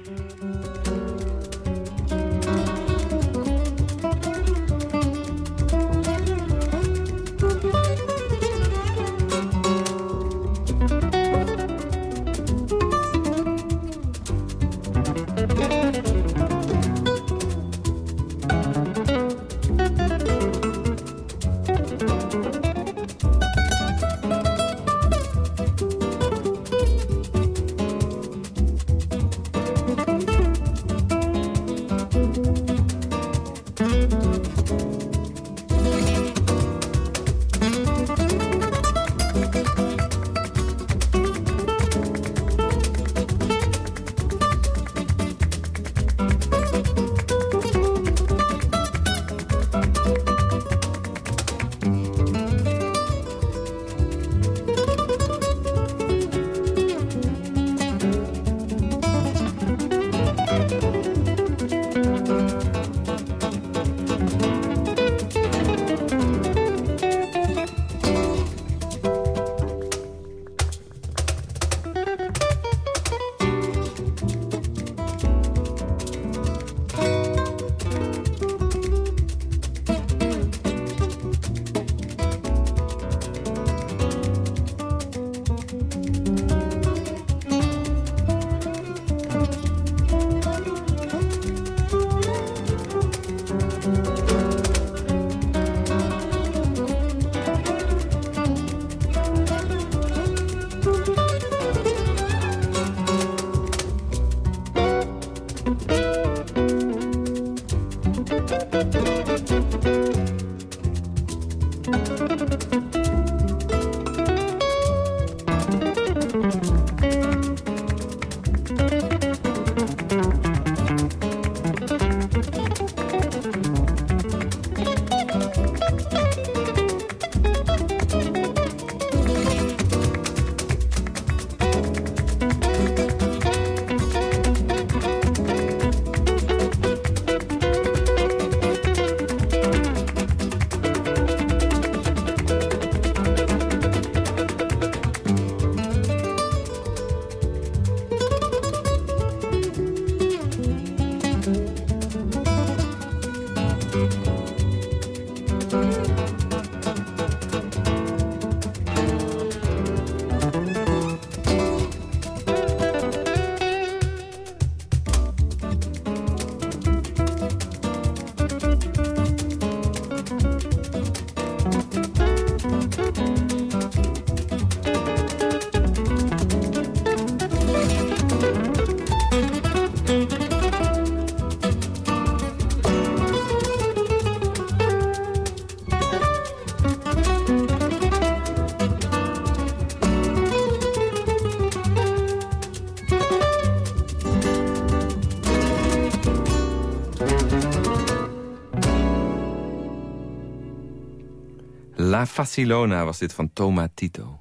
La Facilona was dit van Tomatito.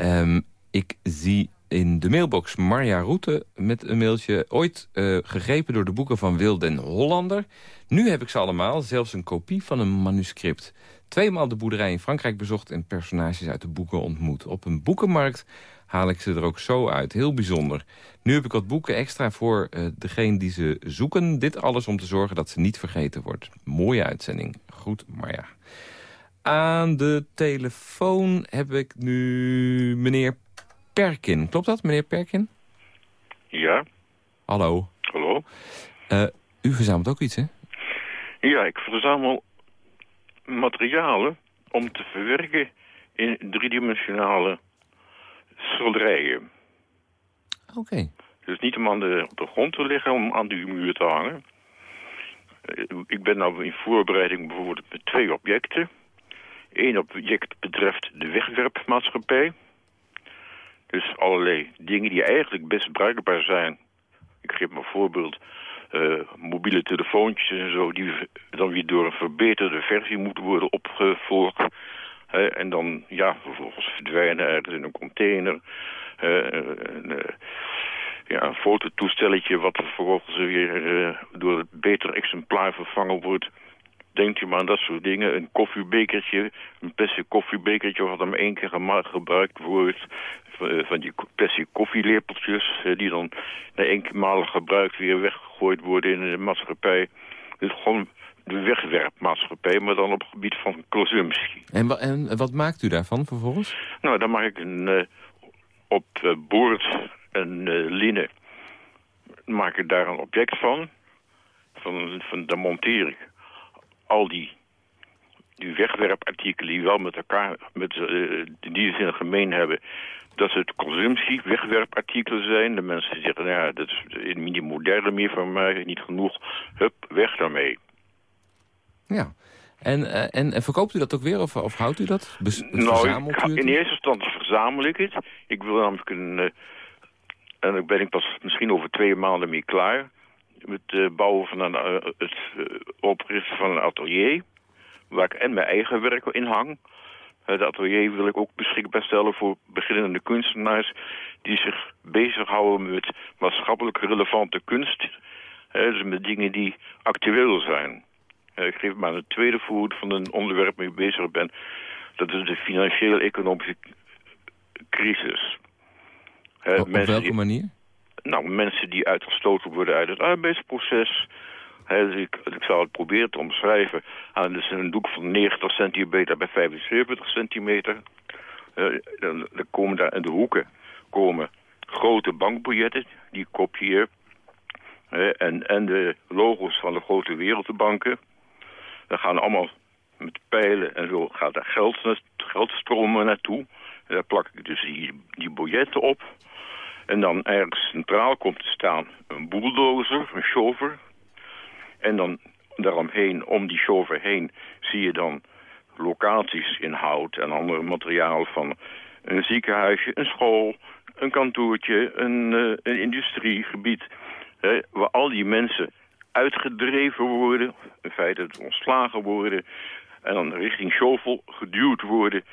Um, ik zie in de mailbox Marja Roete met een mailtje... ooit uh, gegrepen door de boeken van Wil den Hollander. Nu heb ik ze allemaal, zelfs een kopie van een manuscript. Tweemaal de boerderij in Frankrijk bezocht... en personages uit de boeken ontmoet. Op een boekenmarkt haal ik ze er ook zo uit. Heel bijzonder. Nu heb ik wat boeken extra voor uh, degene die ze zoeken. Dit alles om te zorgen dat ze niet vergeten wordt. Mooie uitzending. Goed, Marja. Aan de telefoon heb ik nu meneer Perkin. Klopt dat, meneer Perkin? Ja. Hallo. Hallo. Uh, u verzamelt ook iets, hè? Ja, ik verzamel materialen om te verwerken in driedimensionale schilderijen. Oké. Dus niet om aan de, op de grond te liggen, om aan de muur te hangen. Eh, ik ben nou in voorbereiding bijvoorbeeld met twee objecten. Eén object betreft de wegwerpmaatschappij. Dus allerlei dingen die eigenlijk best bruikbaar zijn. Ik geef maar voorbeeld. Uh, mobiele telefoontjes en zo... die dan weer door een verbeterde versie moeten worden opgevolgd. En dan, ja, vervolgens verdwijnen ergens in een container. Uh, een, ja, een fototoestelletje wat vervolgens weer door het betere exemplaar vervangen wordt denkt je maar aan dat soort dingen. Een koffiebekertje, een plastic koffiebekertje wat dan één keer gebruikt wordt. Eh, van die plastic koffielepeltjes eh, die dan na enkele gebruikt weer weggegooid worden in de maatschappij. Dus gewoon de wegwerpmaatschappij, maar dan op het gebied van consumptie. En, en wat maakt u daarvan vervolgens? Nou, dan maak ik een, uh, op uh, boord een uh, linnen, maak ik daar een object van. Van, van de montering al die, die wegwerpartikelen die wel met elkaar, met, uh, die zin gemeen hebben, dat het consumptie wegwerpartikelen zijn. De mensen zeggen, nou ja, dat is niet moderne meer van mij, niet genoeg. Hup, weg daarmee. Ja. En, uh, en, en, verkoopt u dat ook weer of, of houdt u dat? Bes nou, ik, in eerste instantie verzamel ik het. Ik wil namelijk een... Uh, en dan ben ik pas misschien over twee maanden mee klaar met het bouwen van een, uh, het uh, oprichten van een atelier. Waar ik en mijn eigen werk in hang. Het atelier wil ik ook beschikbaar stellen voor beginnende kunstenaars... die zich bezighouden met maatschappelijk relevante kunst. dus met dingen die actueel zijn. ik geef maar een tweede voorbeeld van een onderwerp mee bezig ben. Dat is de financiële economische crisis. op, op welke manier? Nou, mensen die uitgestoten worden uit het arbeidsproces. dus ik, ik zal het proberen te omschrijven. aan dus een doek van 90 centimeter bij 75 centimeter. Uh, dan, komen daar in de hoeken komen grote bankbiljetten, die kopieer. Uh, en, en de logo's van de grote wereldbanken. Dan gaan allemaal met pijlen en zo gaat er geld, geldstromen naartoe. En daar plak ik dus die, die biljetten op. En dan ergens centraal komt te staan een bulldozer, een chauffeur. En dan daaromheen, om die chauffeur heen, zie je dan locaties in hout en andere materiaal van een ziekenhuisje, een school, een kantoortje, een, uh, een industriegebied. Hè, waar al die mensen uitgedreven worden, in feite ontslagen worden... en dan richting shovel geduwd worden.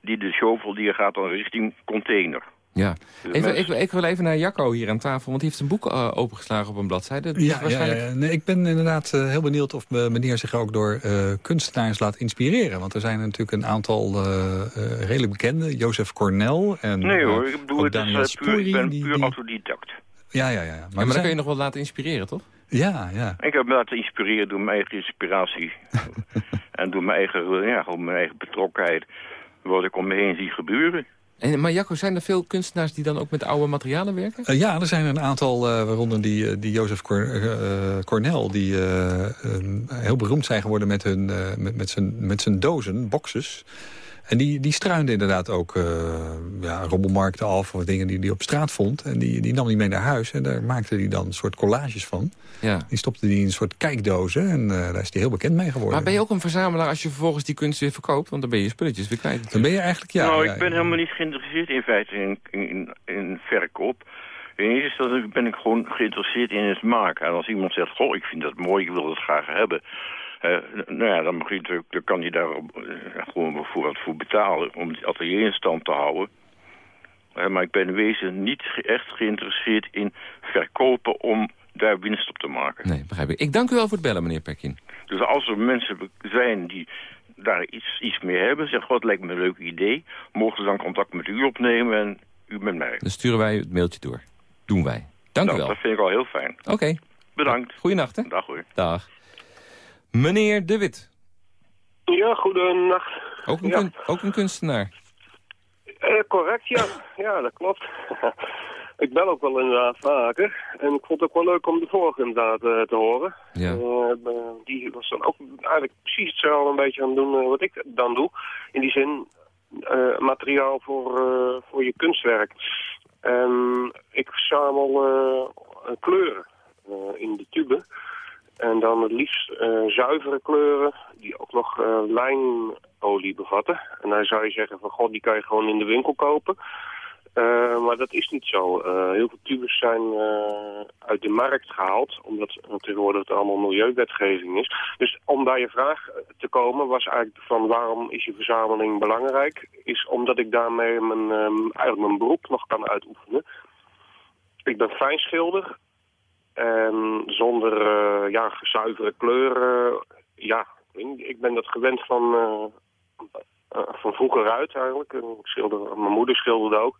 Die de shovel die gaat dan richting container. Ja, even, ik, ik, wil even naar Jacco hier aan tafel, want hij heeft een boek uh, opengeslagen op een bladzijde. Ja, waarschijnlijk... ja, ja. Nee, ik ben inderdaad uh, heel benieuwd of meneer zich ook door uh, kunstenaars laat inspireren. Want er zijn natuurlijk een aantal redelijk bekende, Jozef Cornel en Nee hoor, ik bedoel, het is, puur, ik ben puur autodidact. Ja, ja, ja. Maar, ja, maar dan zijn... kun je nog wel laten inspireren, toch? Ja, ja. Ik heb me laten inspireren door mijn eigen inspiratie. en door mijn eigen, ja, mijn eigen betrokkenheid. Wat ik om me heen zie gebeuren. En, maar Jacco, zijn er veel kunstenaars die dan ook met oude materialen werken? Uh, ja, er zijn een aantal, uh, waaronder die, eh, die Jozef Cor Cornel... die um, heel beroemd zijn geworden met, hun, met, met, zijn, met zijn dozen, boxes... En die, die struinde inderdaad ook uh, ja, rommelmarkten af of dingen die hij op straat vond. En die, die nam hij mee naar huis en daar maakte hij dan een soort collages van. Ja. Die stopte hij in een soort kijkdozen en uh, daar is hij heel bekend mee geworden. Maar ben je ook een verzamelaar als je vervolgens die kunst weer verkoopt? Want dan ben je spulletjes weer kwijt. Dan ben je eigenlijk, ja. Nou, ja, ik ben helemaal niet geïnteresseerd in feite in, in, in verkoop. In eerste instantie ben ik gewoon geïnteresseerd in het maken. En als iemand zegt, goh, ik vind dat mooi, ik wil het graag hebben nou ja, dan, mag je, dan kan je daar uh, gewoon bijvoorbeeld voor betalen om het atelier in stand te houden. Uh, maar ik ben in wezen niet echt geïnteresseerd in verkopen om daar winst op te maken. Nee, begrijp ik. Ik dank u wel voor het bellen, meneer Perkin. Dus als er mensen zijn die daar iets, iets mee hebben, zeggen, wat lijkt me een leuk idee, mogen ze dan contact met u opnemen en u met mij. Dan sturen wij het mailtje door. Doen wij. Dank nou, u wel. Dat vind ik al heel fijn. Oké. Bedankt. Goeienacht, hè? Dag hoor. Dag. Meneer De Wit. Ja, goedenacht. Ook een, Ja. kun- ook een kunstenaar. Eh, correct, ja. Ja, dat klopt. ik bel ook wel inderdaad vaker. En ik vond het ook wel leuk om de vorige inderdaad eh, te horen. Ja. Eh, die was dan ook eigenlijk precies hetzelfde een beetje aan het doen wat ik dan doe. In die zin, materiaal voor, voor je kunstwerk. En ik verzamel kleuren in de tube. En dan het liefst eh, zuivere kleuren die ook nog eh, lijnolie bevatten. En dan zou je zeggen van god, die kan je gewoon in de winkel kopen. Eh, maar dat is niet zo. Heel veel tubes zijn uit de markt gehaald, omdat tegenwoordig het allemaal milieuwetgeving is. Dus om bij je vraag te komen was eigenlijk van waarom is je verzameling belangrijk, is omdat ik daarmee mijn, eigenlijk mijn beroep nog kan uitoefenen. Ik ben fijnschilder en zonder uh, ja, zuivere kleuren, ja, ik ben dat gewend van, uh, van vroeger uit eigenlijk. Ik schilder, mijn moeder schilderde ook.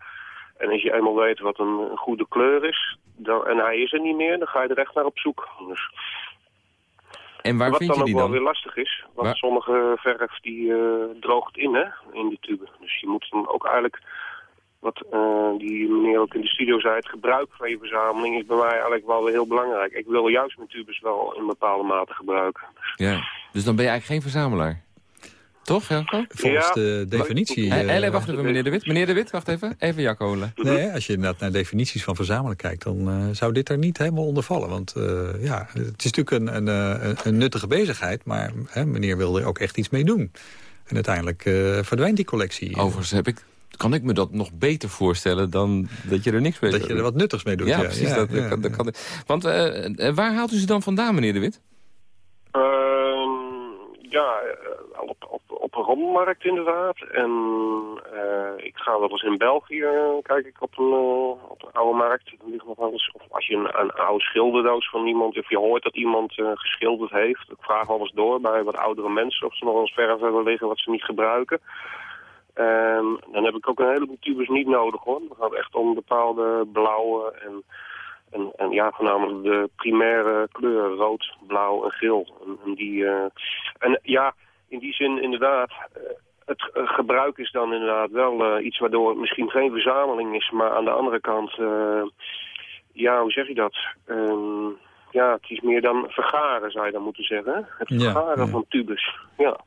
En als je eenmaal weet wat een, goede kleur is, dan, en hij is er niet meer, dan ga je er echt naar op zoek. Dus, en waar wat vind dan je ook die wel dan? weer lastig is, want Waar? sommige verf die uh, droogt in hè, in de tube. Dus je moet dan ook eigenlijk wat uh, die meneer ook in de studio zei, het gebruik van je verzameling is bij mij eigenlijk wel heel belangrijk. Ik wil juist mijn tubes wel in bepaalde mate gebruiken. Ja, dus dan ben je eigenlijk geen verzamelaar? Toch, Jacco? Volgens Ja. de definitie... Eh, hey, wacht even, meneer De Wit. Meneer De Wit, wacht even. Even Jacco holen. Nee, als je inderdaad naar definities van verzamelen kijkt... dan eh, zou dit er niet helemaal onder vallen. Want eh, ja, het is natuurlijk een, een, eh, een, een nuttige bezigheid... maar hè, meneer wil er ook echt iets mee doen. En uiteindelijk eh, verdwijnt die collectie. Overigens heb ik, kan ik me dat nog beter voorstellen dan dat je er niks mee dat zou je er wat nuttigs mee doet. Ja, precies. dat, ja, dat, ja. kan, want eh, eh, waar haalt u ze dan vandaan, meneer De Wit? Ehm, ja, eh, op, op, op een rommelmarkt inderdaad. En eh, ik ga wel eens in België, eh, kijk ik op een, op een oude markt. Er ligt nog wel eens, of als je een, een oude schilderdoos van iemand, of je hoort dat iemand geschilderd heeft. Ik vraag wel eens door bij wat oudere mensen of ze nog wel eens verf hebben liggen wat ze niet gebruiken. En dan heb ik ook een heleboel tubes niet nodig hoor. Het gaat echt om bepaalde blauwe en en, en ja, voornamelijk de primaire kleuren, rood, blauw en geel. En, en die, uh, en ja, in die zin inderdaad, uh, het uh, gebruik is dan inderdaad wel iets waardoor het misschien geen verzameling is, maar aan de andere kant, ja, hoe zeg je dat? Ehm, ja, het is meer dan vergaren, zou je dan moeten zeggen. Het vergaren ja, ja. van tubes, ja.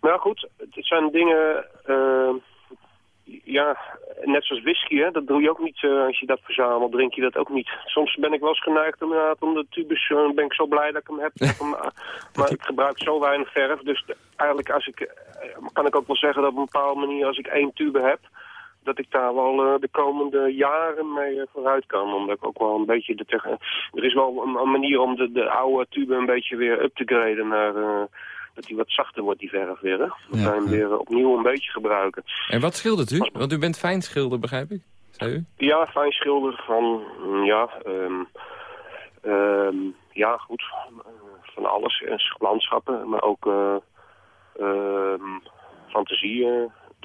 Ja, goed, het zijn dingen ja, net zoals whisky, hè, dat doe je ook niet uh, als je dat verzamelt, drink je dat ook niet. Soms ben ik wel eens geneigd om, uh, om de tubus, uh, ben ik zo blij dat ik hem heb. maar, maar ik gebruik zo weinig verf, dus eigenlijk als ik, kan ik ook wel zeggen dat op een bepaalde manier als ik één tube heb, dat ik daar wel de komende jaren mee vooruit kan. Omdat ik ook wel een beetje de tegen... Er is wel een, een manier om de, de oude tube een beetje weer up te graden naar dat die wat zachter wordt, die verf weer. Hè? Dat ja, hem weer opnieuw een beetje gebruiken. En wat schildert u? Want u bent fijn schilder, begrijp ik? Zei u? Ja, fijn schilder van, ja, um, um, ja, goed, van alles. Landschappen, maar ook uh, um, fantasie.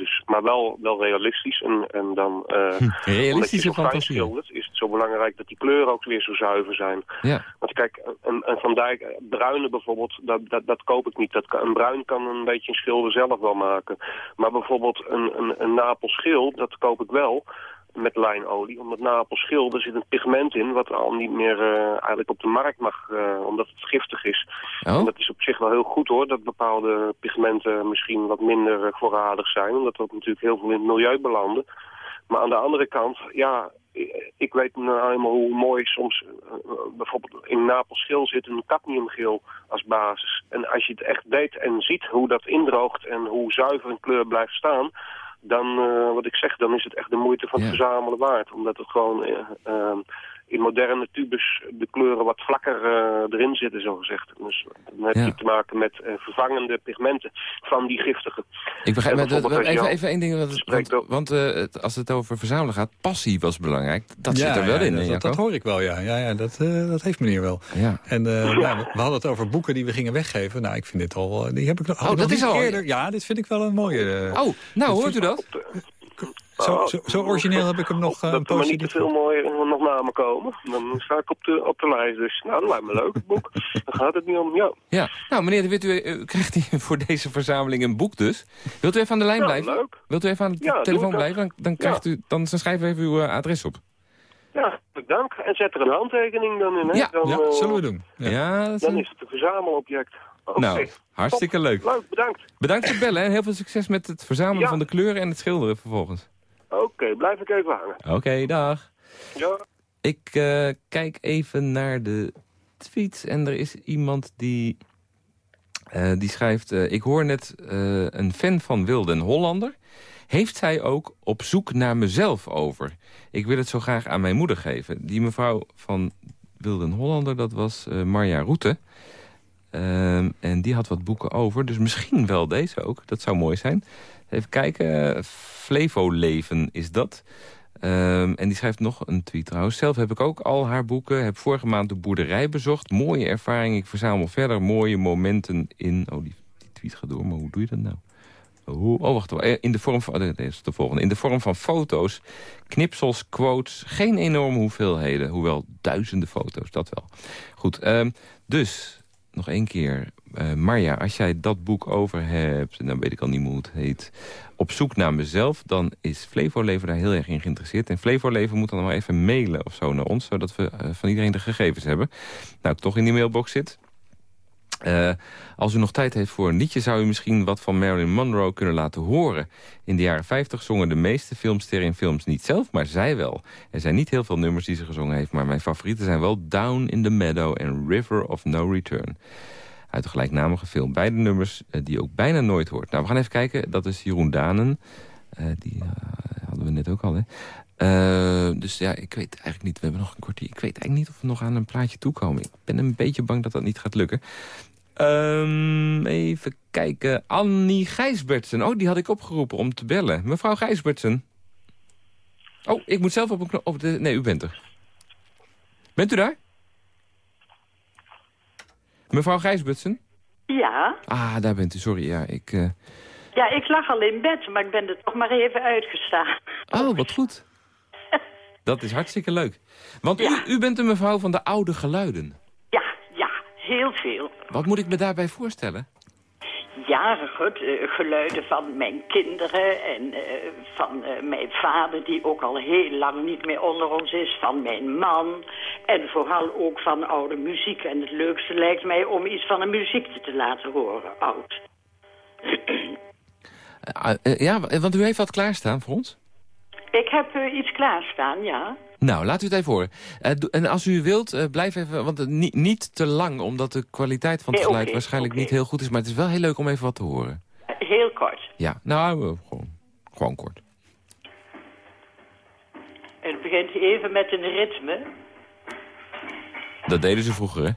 Dus, maar wel, wel realistisch. En, en dan, uh, Realistische fantasie. schildert, is het zo belangrijk dat die kleuren ook weer zo zuiver zijn. Ja. Want kijk, een, een Van Dijk, bruine bijvoorbeeld, dat, dat, dat koop ik niet. Dat een bruin kan een beetje een schilder zelf wel maken. Maar bijvoorbeeld een, een, een Napels geel, dat koop ik wel met lijnolie. Omdat geel, er zit een pigment in wat al niet meer uh, eigenlijk op de markt mag, uh, omdat het giftig is. Oh? En dat is op zich wel heel goed hoor, dat bepaalde pigmenten misschien wat minder uh, voorradig zijn. Omdat dat natuurlijk heel veel in het milieu belanden. Maar aan de andere kant, ja, ik weet nou helemaal hoe mooi soms bijvoorbeeld in Napels geel zit een cadmiumgeel als basis. En als je het echt weet en ziet hoe dat indroogt en hoe zuiver een kleur blijft staan dan, uh, wat ik zeg, dan is het echt de moeite van het Ja. verzamelen waard. Omdat het gewoon, uh, uh, in moderne tubes de kleuren wat vlakker eh, erin zitten, zo gezegd. Dus dan heb je Ja. te maken met eh, vervangende pigmenten van die giftige. Ik begrijp, maar dat- even, even één ding, want, spreekt want, eh, het- als het over verzamelen gaat, passie was belangrijk. Dat Ja, zit er wel ja, in, hè, dat, dat, hoor ik wel, ja. ja, ja dat, eh, dat heeft meneer wel. Ja. En eh, ja, we hadden het over boeken die we gingen weggeven. Nou, ik vind dit al... Die heb ik, Oh, dat is al- Eerder. Ja, dit vind ik wel een mooie... Oh, nou, hoort u dat? Zo, zo, zo origineel heb ik hem nog een dat er maar niet te veel mooie nog namen komen. Dan sta ik op de, op de lijst. Dus nou, dat lijkt me leuk, het boek. Dan gaat het niet om, ja. Ja. Nou, meneer, wilt u, u krijgt u voor deze verzameling een boek dus. Wilt u even aan de lijn Ja, blijven? leuk. Wilt u even aan de Ja, telefoon blijven? Dan, dan, krijgt u, dan schrijven we even uw eh, adres op. Ja, dank. En zet er een handtekening dan in, hè? Ja, dan, Ja, eh, zullen we doen. Ja. Ja, dat is Dan is het een verzamelobject. Oké. Nou, hartstikke Top. leuk. Leuk, bedankt. Bedankt voor het bellen en heel veel succes met het verzamelen Ja. van de kleuren en het schilderen vervolgens. Oké, blijf ik even hangen. Oké, dag. Ja. Ik eh, kijk even naar de tweets en er is iemand die, eh, die schrijft... eh, ik hoor net een fan van Wilde en Hollander. Heeft zij ook op zoek naar mezelf over? Ik wil het zo graag aan mijn moeder geven. Die mevrouw van Wilde en Hollander, dat was Marja Roete. Ehm, en die had wat boeken over, dus misschien wel deze ook. Dat zou mooi zijn. Even kijken, Flevo-leven is dat... Ehm, en die schrijft nog een tweet trouwens. Zelf heb ik ook al haar boeken. Heb vorige maand de boerderij bezocht. Mooie ervaring. Ik verzamel verder mooie momenten in... Oh, die, tweet gaat door, maar hoe doe je dat nou? Oh, oh wacht. In de vorm van... is de volgende. In de vorm van foto's, knipsels, quotes. Geen enorme hoeveelheden. Hoewel duizenden foto's, dat wel. Goed, ehm, dus nog één keer. Eh, Marja, als jij dat boek over hebt... en dan weet ik al niet hoe het heet... op zoek naar mezelf... dan is Flevoleven daar heel erg in geïnteresseerd. En Flevoleven moet dan maar even mailen of zo naar ons... zodat we eh, van iedereen de gegevens hebben. Nou, ik toch in die mailbox zit... Eh, als u nog tijd heeft voor een liedje... zou u misschien wat van Marilyn Monroe kunnen laten horen. In de jaren 50 zongen de meeste filmsterren in films niet zelf, maar zij wel. Er zijn niet heel veel nummers die ze gezongen heeft... maar mijn favorieten zijn wel Down in the Meadow en River of No Return. Uit de gelijknamige film. Beide nummers eh, die ook bijna nooit hoort. Nou, we gaan even kijken. Dat is Jeroen Danen. Eh, die eh, hadden we net ook al, dus ja, ik weet eigenlijk niet. We hebben nog een kwartier. Ik weet eigenlijk niet of we nog aan een plaatje toekomen. Ik ben een beetje bang dat dat niet gaat lukken. Ehm, even kijken. Annie Gijsbertsen. Oh, die had ik opgeroepen om te bellen. Mevrouw Gijsbertsen. Oh, ik moet zelf op een knop... Nee, u bent er. Bent u daar? Mevrouw Gijsbertsen? Ja. Ah, daar bent u. Sorry, ja. Ik, eh, ja, ik lag al in bed, maar ik ben er toch maar even uitgestaan. Oh, wat goed. Dat is hartstikke leuk. Want u, u bent een mevrouw van de oude geluiden. Ja, ja, heel veel. Wat moet ik me daarbij voorstellen? Jaren eh, geluiden van mijn kinderen en eh, van eh, mijn vader... die ook al heel lang niet meer onder ons is, van mijn man... en vooral ook van oude muziek. En het leukste lijkt mij om iets van een muziekje te laten horen, oud. Ja, want u heeft wat klaarstaan voor ons? Ik heb iets klaarstaan, ja. Nou, laat u het even horen. Eh, en als u wilt, eh, blijf even... Want eh, niet, niet te lang, omdat de kwaliteit van het geluid waarschijnlijk niet heel goed is. Maar het is wel heel leuk om even wat te horen. Heel kort. Ja, nou, gewoon, gewoon kort. En het begint even met een ritme. Dat deden ze vroeger, hè?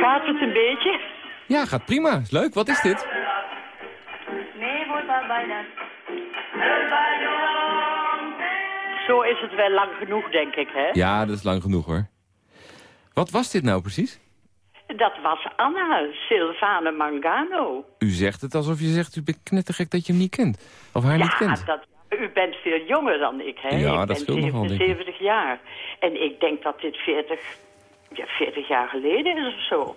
Gaat het een beetje? Ja, gaat prima. Is leuk. Wat is dit? Me voy a bailar. Zo is het wel lang genoeg, denk ik, hè? Ja, dat is lang genoeg, hoor. Wat was dit nou precies? Dat was Anna Silvane Mangano. U zegt het alsof je zegt, u bent knettergek dat je hem niet kent. Of haar niet ja, kent. dat, u bent veel jonger dan ik, hè? Ja, ik dat ben scheelt nogal, denk ik. 77 jaar. En ik denk dat dit 40, ja, 40 jaar geleden is of zo.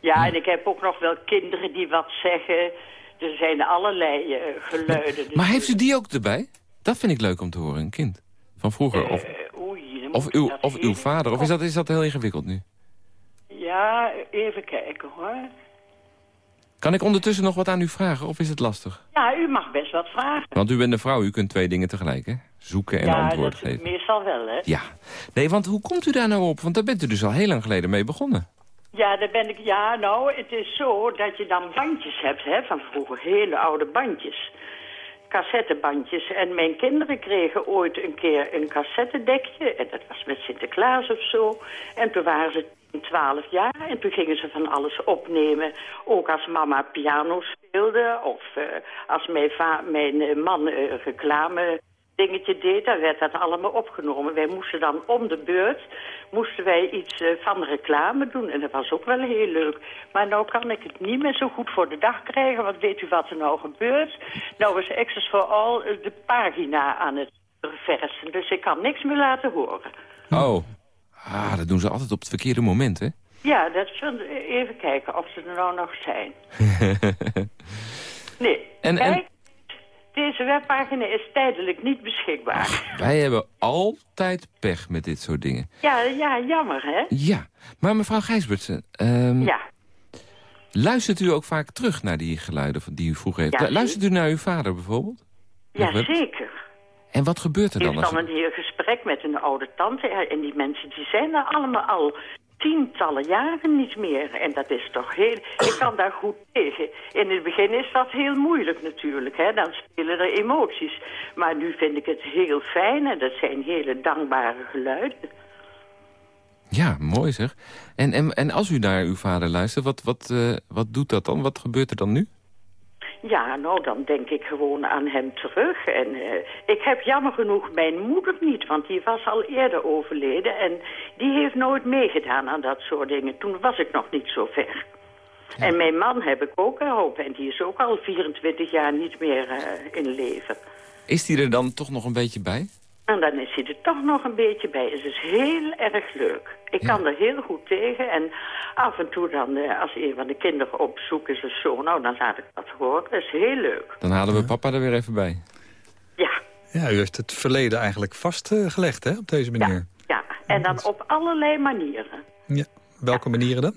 Ja, en ik heb ook nog wel kinderen die wat zeggen. Er zijn allerlei eh, geluiden. Dus Maar heeft u die ook erbij? Dat vind ik leuk om te horen, een kind. Van vroeger? Of, Eh, oei, of, uw, of uw vader? Of is dat, is dat heel ingewikkeld nu? Ja, even kijken hoor. Kan ik ondertussen nog wat aan u vragen? Of is het lastig? Ja, u mag best wat vragen. Want u bent een vrouw, u kunt twee dingen tegelijk, hè? Zoeken en ja, antwoord geven. meestal wel, hè? Ja. Nee, want hoe komt u daar nou op? Want daar bent u dus al heel lang geleden mee begonnen. Ja, daar ben ik. Ja, nou, het is zo dat je dan bandjes hebt, hè, van vroeger, hele oude bandjes. Cassettebandjes. En mijn kinderen kregen ooit een keer een cassettedekje. En dat was met Sinterklaas of zo. En toen waren ze 10, 12 jaar. En toen gingen ze van alles opnemen. Ook als mama piano speelde. Of eh, als mijn, mijn eh, man eh, reclame dingetje deed, dan werd dat allemaal opgenomen. Wij moesten dan om de beurt, moesten wij iets van reclame doen. En dat was ook wel heel leuk. Maar nou kan ik het niet meer zo goed voor de dag krijgen. Want weet u wat er nou gebeurt? Nou is Access for All de pagina aan het verversen. Dus ik kan niks meer laten horen. Oh. Ah, dat doen ze altijd op het verkeerde moment, hè? Ja, dat even kijken of ze er nou nog zijn. Nee, En- en- kijk, deze webpagina is tijdelijk niet beschikbaar. Wij hebben altijd pech met dit soort dingen. Ja, ja, jammer, hè? Ja, maar mevrouw Gijsbertsen, ehm, Ja. luistert u ook vaak terug naar die geluiden die u vroeger heeft? Ja, luistert u naar uw vader bijvoorbeeld? Ja, zeker. En wat gebeurt er Ik dan? heeft Als dan een heel gesprek met een oude tante. En die mensen die zijn er allemaal al tientallen jaren niet meer. En dat is toch heel... Ik kan daar goed tegen. In het begin is dat heel moeilijk natuurlijk. Hè? Dan spelen er emoties. Maar nu vind ik het heel fijn. En dat zijn hele dankbare geluiden. Ja, mooi zeg. En, en, en als u naar uw vader luistert, wat, wat, eh, wat doet dat dan? Wat gebeurt er dan nu? Ja, nou, dan denk ik gewoon aan hem terug. En eh, ik heb jammer genoeg mijn moeder niet, want die was al eerder overleden. En die heeft nooit meegedaan aan dat soort dingen. Toen was ik nog niet zo ver. En mijn man heb ik ook geholpen. En die is ook al 24 jaar niet meer eh, in leven. Is die er dan toch nog een beetje bij? En dan is hij er toch nog een beetje bij. Het is heel erg leuk. Ik kan er heel goed tegen. En af en toe dan, eh, als een van de kinderen op zoek is of zo... nou, dan laat ik dat horen. Dat is heel leuk. Dan halen we papa er weer even bij. Ja. Ja, u heeft het verleden eigenlijk vastgelegd, hè, op deze manier. Ja, en dan op allerlei manieren. Ja. Welke manieren dan?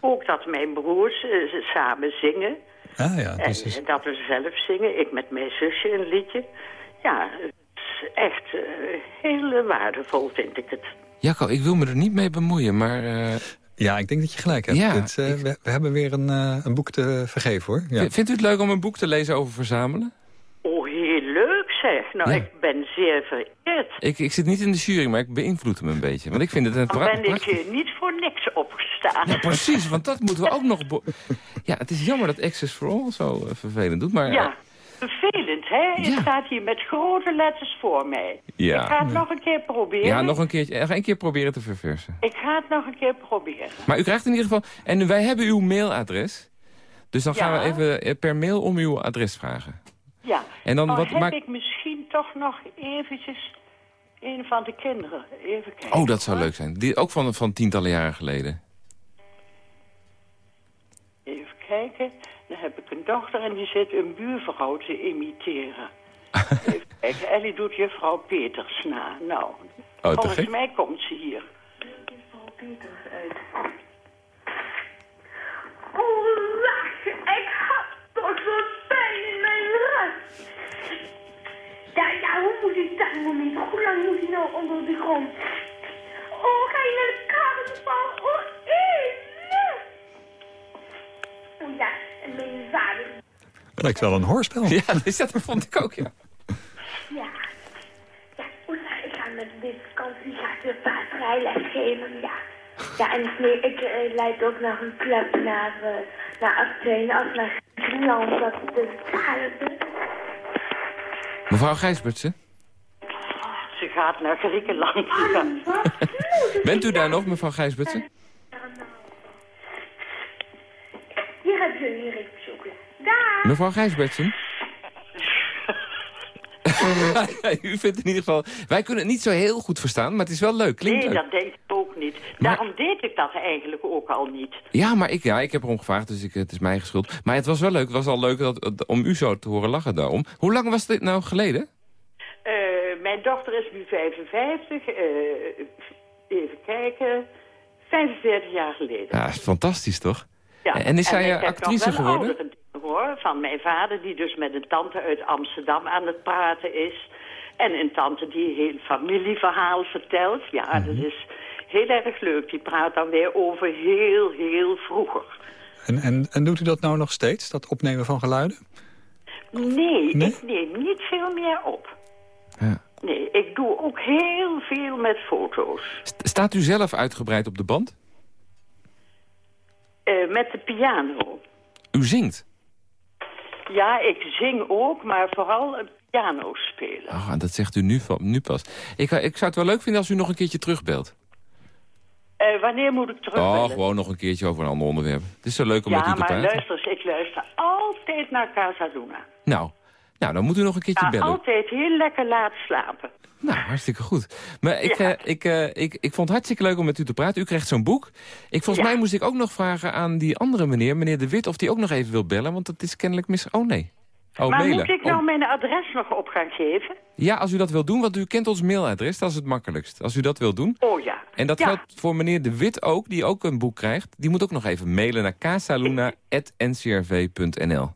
Ook dat mijn broers eh, samen zingen. Ah ja, en dus is- dat we zelf zingen. Ik met mijn zusje een liedje. Ja, is echt eh, heel waardevol vind ik het. Jacco, ik wil me er niet mee bemoeien, maar... eh, Ja, ik denk dat je gelijk hebt. Ja, Dit, eh, we, we hebben weer een, eh, een boek te vergeven, hoor. Ja. Vindt u het leuk om een boek te lezen over verzamelen? Oh, heel leuk zeg. Nou, Ja. ik ben zeer vereerd. Ik, ik zit niet in de jury, maar ik beïnvloed hem een beetje. Want ik vind het een Dan ben ik eh, niet voor niks opgestaan. Ja, precies, want dat moeten we ook nog... Ja, het is jammer dat Access for All zo vervelend doet, maar... Ja, vervelend, hè? Het Ja. staat hier met grote letters voor mij. Ja. Ik ga het nog een keer proberen. Ja, nog een keertje, eh, een keer proberen te verversen. Ik ga het nog een keer proberen. Maar u krijgt in ieder geval... En wij hebben uw mailadres. Dus dan gaan we even eh, per mail om uw adres vragen. Ja. En dan Oh, wat heb maak- ik misschien toch nog eventjes een van de kinderen. Even kijken. Oh, dat zou leuk zijn. Die, ook van, van tientallen jaren geleden. Even kijken. Dan heb ik een dochter en die zit een buurvrouw te imiteren. Even kijken. Ellie doet juffrouw Peters na. Nou, te volgens gek. mij komt ze hier. Juffrouw Peters uit. Oh, wacht. Ik had toch zo'n pijn in mijn rug. Ja, ja, hoe moet ik dat niet? Hoe lang moet hij nou onder de grond? Oh, ga je naar de carnaval? Lijkt wel een hoorspel. Ja, dus dat vond ik ook, ja. Ja. Ja, oh, ik ga met dit vakantie ga ik weer pa vrijles geven, ja. Ja, en nee, ik eh, leid ook nog een club naar, uh, naar Athene of naar Griekenland. Dat is dus hetzelfde. Mevrouw Gijsbertsen, Ze gaat naar Griekenland. bent u daar nog, mevrouw Gijsbertsen? Mevrouw Gijsbertsen? u vindt in ieder geval... Wij kunnen het niet zo heel goed verstaan, maar het is wel leuk. Klinkt Nee, leuk. dat deed ik ook niet. Daarom deed ik dat eigenlijk ook al niet. Ja, maar ik, ja, ik heb erom gevraagd, dus ik, het is mijn schuld. Maar het was wel leuk. Het was al leuk dat, om u zo te horen lachen daarom. Hoe lang was dit nou geleden? Eh, mijn dochter is nu 55. eh, even kijken. 45 jaar geleden. Ja, is fantastisch toch? Ja, En is zij ik eh, actrice geworden? Hoor, van mijn vader, die dus met een tante uit Amsterdam aan het praten is. En een tante die een heel familieverhaal vertelt. Ja, Mhm. dat is heel erg leuk. Die praat dan weer over heel, heel vroeger. En, en, en doet u dat nou nog steeds, dat opnemen van geluiden? Nee, Nee? ik neem niet veel meer op. Ja. Nee, ik doe ook heel veel met foto's. St- Staat u zelf uitgebreid op de band? Eh, met de piano. U zingt? Ja, ik zing ook, maar vooral piano spelen. Oh, en dat zegt u nu, nu pas. Ik, ik zou het wel leuk vinden als u nog een keertje terugbelt. Eh, wanneer moet ik terug? Oh, gewoon nog een keertje over een ander onderwerp. Het is zo leuk om met u Ja, te maar praten. luister eens, ik luister altijd naar Casa Luna. Nou, nou, dan moet u nog een keertje Ja, bellen. altijd heel lekker laat slapen. Nou, hartstikke goed. Maar ik, eh, ik, eh, ik, ik vond het hartstikke leuk om met u te praten. U krijgt zo'n boek. Ik, volgens Ja. mij moest ik ook nog vragen aan die andere meneer, meneer De Wit... of die ook nog even wil bellen, want dat is kennelijk mis... Oh, nee. Oh, maar mailen. moet ik nou Oh. mijn adres nog op gaan geven? Ja, als u dat wil doen, want u kent ons mailadres. Dat is het makkelijkst. Als u dat wil doen. Oh ja. En dat Ja. geldt voor meneer De Wit ook, die ook een boek krijgt. Die moet ook nog even mailen naar casaluna.ncrv.nl.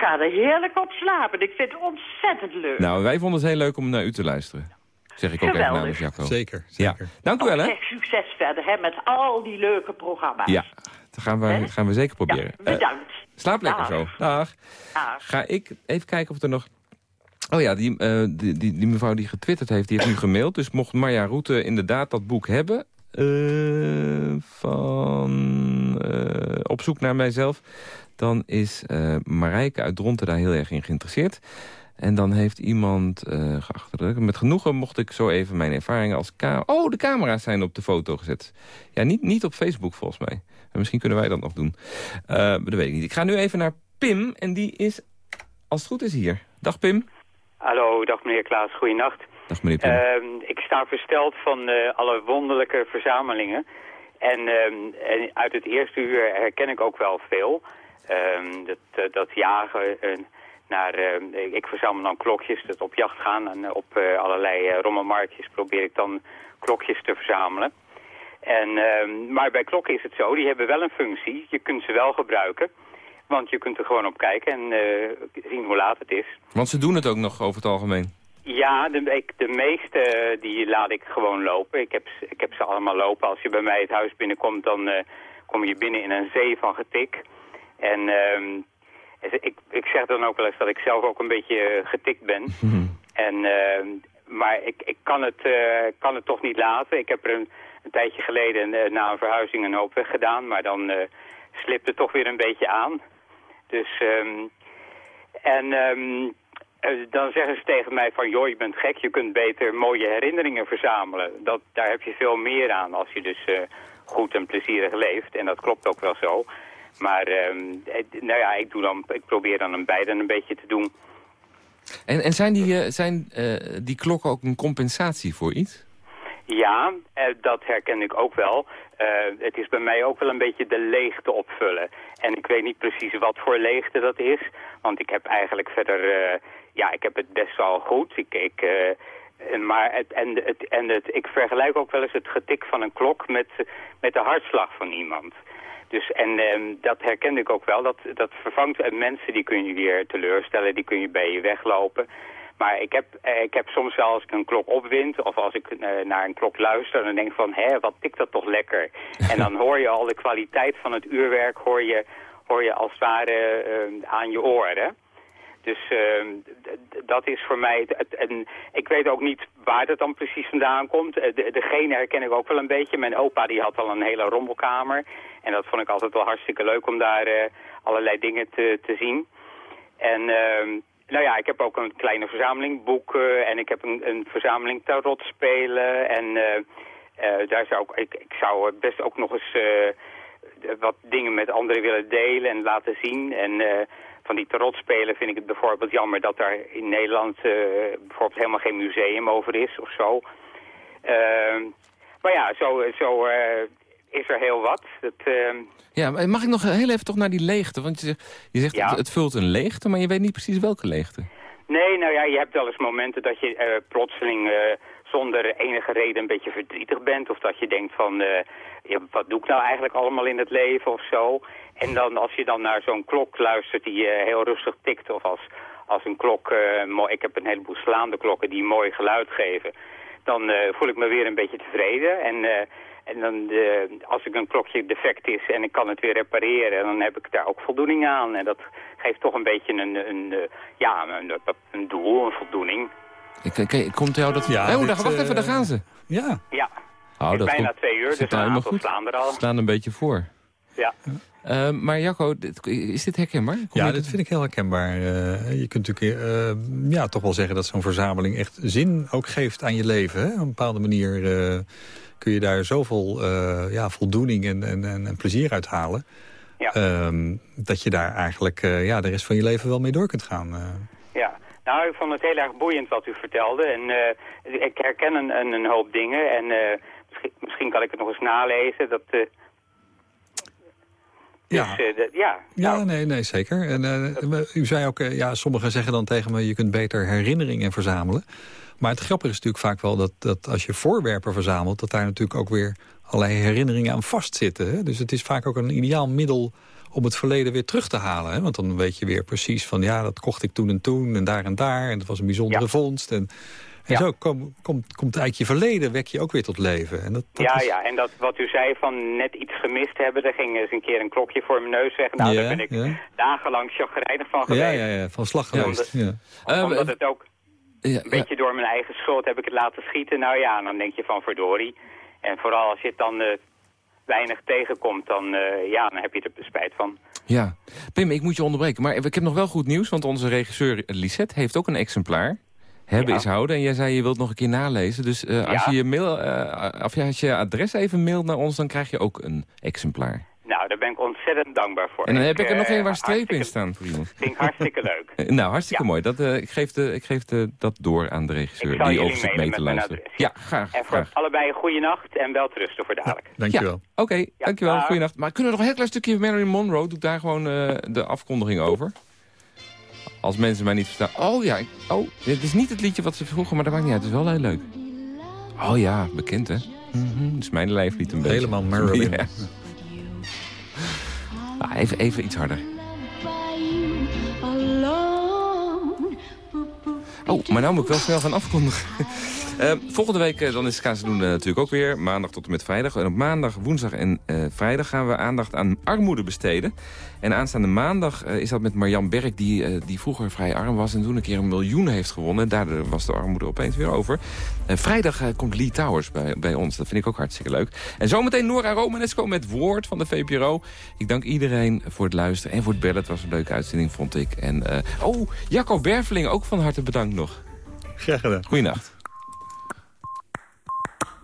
Ik ga er heerlijk op slapen. Ik vind het ontzettend leuk. Nou, wij vonden het heel leuk om naar u te luisteren. Zeg ik ook even Geweldig. namens Jacco. Zeker, Ja. Dank u wel, hè? Zeg succes verder hè, met al die leuke programma's. Ja, dat gaan we, gaan we zeker proberen. Ja, Eh, bedankt. slaap lekker Dag. zo. Dag. Dag. Ga ik even kijken of er nog... Oh ja, die, eh, die, die, die mevrouw die getwitterd heeft, die heeft nu gemaild. Dus mocht Marja Roete inderdaad dat boek hebben... eh, van eh, Op zoek naar mijzelf... dan is eh Marijke uit Dronten daar heel erg in geïnteresseerd. En dan heeft iemand uh, geachtelijk... Met genoegen mocht ik zo even mijn ervaringen als... Oh, de camera's zijn op de foto gezet. Ja, niet, niet op Facebook volgens mij. En misschien kunnen wij dat nog doen. Uh, dat weet ik niet. Ik ga nu even naar Pim en die is, als het goed is, hier. Dag Pim. Hallo, dag meneer Klaas, goeienacht. Dag meneer Pim. Uh, ik sta versteld van uh, alle wonderlijke verzamelingen. En, uh, en, uit het eerste uur herken ik ook wel veel. Ehm, dat, dat jagen naar... ik verzamel dan klokjes, dat op jacht gaan. En op allerlei rommelmarktjes probeer ik dan klokjes te verzamelen. En, uh, maar bij klokken is het zo, die hebben wel een functie. Je kunt ze wel gebruiken. Want je kunt er gewoon op kijken en uh, zien hoe laat het is. Want ze doen het ook nog over het algemeen? Ja, de, ik, de meeste die laat ik gewoon lopen. Ik heb, ik heb ze allemaal lopen. Als je bij mij het huis binnenkomt, dan uh, kom je binnen in een zee van getik. En uh, ik, ik zeg dan ook wel eens dat ik zelf ook een beetje getikt ben. Hmm. En, uh, maar ik, ik kan, het, uh, kan het toch niet laten. Ik heb er een, een tijdje geleden na een verhuizing een hoop weggedaan. Maar dan slipt het toch weer een beetje aan. Dus, um, en um, dan zeggen ze tegen mij van, joh, je bent gek, je kunt beter mooie herinneringen verzamelen. Dat, daar heb je veel meer aan als je dus uh, goed en plezierig leeft. En dat klopt ook wel zo. Maar, um, nou ja, ik, doe dan, ik probeer dan een beide een beetje te doen. En, en zijn, die, uh, zijn uh, die klokken ook een compensatie voor iets? Ja, dat herken ik ook wel. Uh, het is bij mij ook wel een beetje de leegte opvullen. En ik weet niet precies wat voor leegte dat is. Want ik heb eigenlijk verder... Uh, ja, ik heb het best wel goed. Ik, uh, maar het, en, het, en het, ik vergelijk ook wel eens het getik van een klok met, met de hartslag van iemand. Dus, en um, dat herken ik ook wel. Dat, dat vervangt en mensen die kun je weer teleurstellen. Die kun je bij je weglopen. Maar ik heb, eh, ik heb soms wel als ik een klok opwind of als ik naar een klok luister... dan denk ik van, hé, wat tikt dat toch lekker. En dan hoor je al de kwaliteit van het uurwerk hoor je, hoor je als het ware uh, aan je oren. Dus uh, dat is voor mij... En ik weet ook niet waar dat dan precies vandaan komt. De, degene herken ik ook wel een beetje. Mijn opa die had al een hele rommelkamer. En dat vond ik altijd wel hartstikke leuk om daar uh, allerlei dingen te, te zien. En... Uh, nou ja, ik heb ook een kleine verzameling boeken en ik heb een, een verzameling tarot spelen. En uh, daar zou ik, ik, zou best ook nog eens wat dingen met anderen willen delen en laten zien. En van die tarot spelen vind ik het bijvoorbeeld jammer dat daar in Nederland bijvoorbeeld helemaal geen museum over is of zo. Ehm, maar ja, zo, zo is er heel wat. Dat, uh... Ja, maar mag ik nog heel even toch naar die leegte? Want je zegt, je zegt ja. het, het, vult een leegte, maar je weet niet precies welke leegte. Nee, nou ja, je hebt wel eens momenten dat je uh, plotseling zonder enige reden een beetje verdrietig bent. Of dat je denkt van, ja, wat doe ik nou eigenlijk allemaal in het leven of zo. En dan als je dan naar zo'n klok luistert die heel rustig tikt. Of als, als een klok, ik heb een heleboel slaande klokken die mooi geluid geven. Dan voel ik me weer een beetje tevreden. En en dan, als ik een klokje defect is en ik kan het weer repareren, dan heb ik daar ook voldoening aan. En dat geeft toch een beetje een, een, een ja, een, een doel, een voldoening. Ik, ik, komt jou dat... Ja, oh, wacht even, daar gaan ze. Ja. Ja. Oh, dat bijna twee uur, dus een aantal staan er al. staan een beetje voor. Ja. Uh, maar Jacco, is dit herkenbaar? ja, dat vind ik heel herkenbaar. Uh, je kunt natuurlijk uh, ja, toch wel zeggen dat zo'n verzameling echt zin ook geeft aan je leven. Hè? Op een bepaalde manier kun je daar zoveel uh, ja, voldoening en, en, en, plezier uit halen. Ja. Um, dat je daar eigenlijk uh, ja, de rest van je leven wel mee door kunt gaan. Ja, nou, ik vond het heel erg boeiend wat u vertelde. En ik herken een, een, een, hoop dingen. En misschien, misschien, kan ik het nog eens nalezen. Dat, ja. Dus, de, ja, ja nou. nee, nee, zeker. En, u zei ook, ja, sommigen zeggen dan tegen me... je kunt beter herinneringen verzamelen. Maar het grappige is natuurlijk vaak wel dat, dat als je voorwerpen verzamelt... dat daar natuurlijk ook weer allerlei herinneringen aan vastzitten. Hè? Dus het is vaak ook een ideaal middel om het verleden weer terug te halen. Hè? Want dan weet je weer precies van ja, dat kocht ik toen en toen en daar en daar. En dat was een bijzondere vondst. En, en zo komt kom, komt eigenlijk je verleden, wek je ook weer tot leven. En dat, dat ja, ja, en dat wat u zei van net iets gemist hebben... er ging eens een keer een klokje voor mijn neus weg. Nou, daar ben ik dagenlang chagrijnig van geweest. Ja, ja, ja, van slag geweest. Omdat, ja. omdat het ook een beetje door mijn eigen schuld heb ik het laten schieten. Nou ja, dan denk je van verdorie. En vooral als je het dan uh, weinig tegenkomt, dan, uh, ja, dan heb je er spijt van. Ja, Pim, ik moet je onderbreken. Maar ik heb nog wel goed nieuws, want onze regisseur Lisette heeft ook een exemplaar. Hebben is houden. En jij zei je wilt nog een keer nalezen. Dus uh, als, je je mail, of als je adres even mailt naar ons, dan krijg je ook een exemplaar. Nou, daar ben ik ontzettend dankbaar voor. En dan heb ik er nog één waar strepen in staan voor iemand. Vind ik hartstikke leuk. nou, hartstikke mooi. Dat, uh, ik geef, de, ik geef de, dat door aan de regisseur die over zit mee te luisteren. Ja, graag. En voor allebei een goede nacht en wel rusten voor dadelijk. Ja, dankjewel. Ja, Oké, okay, dankjewel. Ja, Goeienacht. Maar kunnen we nog een heel klein stukje Marilyn Monroe? Doe daar gewoon uh, de afkondiging over. Als mensen mij niet verstaan. Oh ja, oh, dit is niet het liedje wat ze vroegen, maar dat maakt niet uit. Het is wel heel leuk. Oh ja, bekend hè? Mm -hmm. Het is mijn lijflied een beetje. Helemaal Marilyn. Ja. Ah, even, even iets harder. Oh, maar nou moet ik wel snel gaan afkondigen. Uh, volgende week uh, dan is Kazeloen uh, natuurlijk ook weer. Maandag tot en met vrijdag. En op maandag, woensdag en vrijdag gaan we aandacht aan armoede besteden. En aanstaande maandag is dat met Marjan Berg... Die, die vroeger vrij arm was en toen een keer een miljoen heeft gewonnen. Daardoor was de armoede opeens weer over. vrijdag komt Lee Towers bij, bij ons. Dat vind ik ook hartstikke leuk. En zometeen Nora Romanesco met Woord van de VPRO. Ik dank iedereen voor het luisteren en voor het bellen. Het was een leuke uitzending, vond ik. En, oh, Jacco Berveling, ook van harte bedankt nog. Graag gedaan. Goeienacht.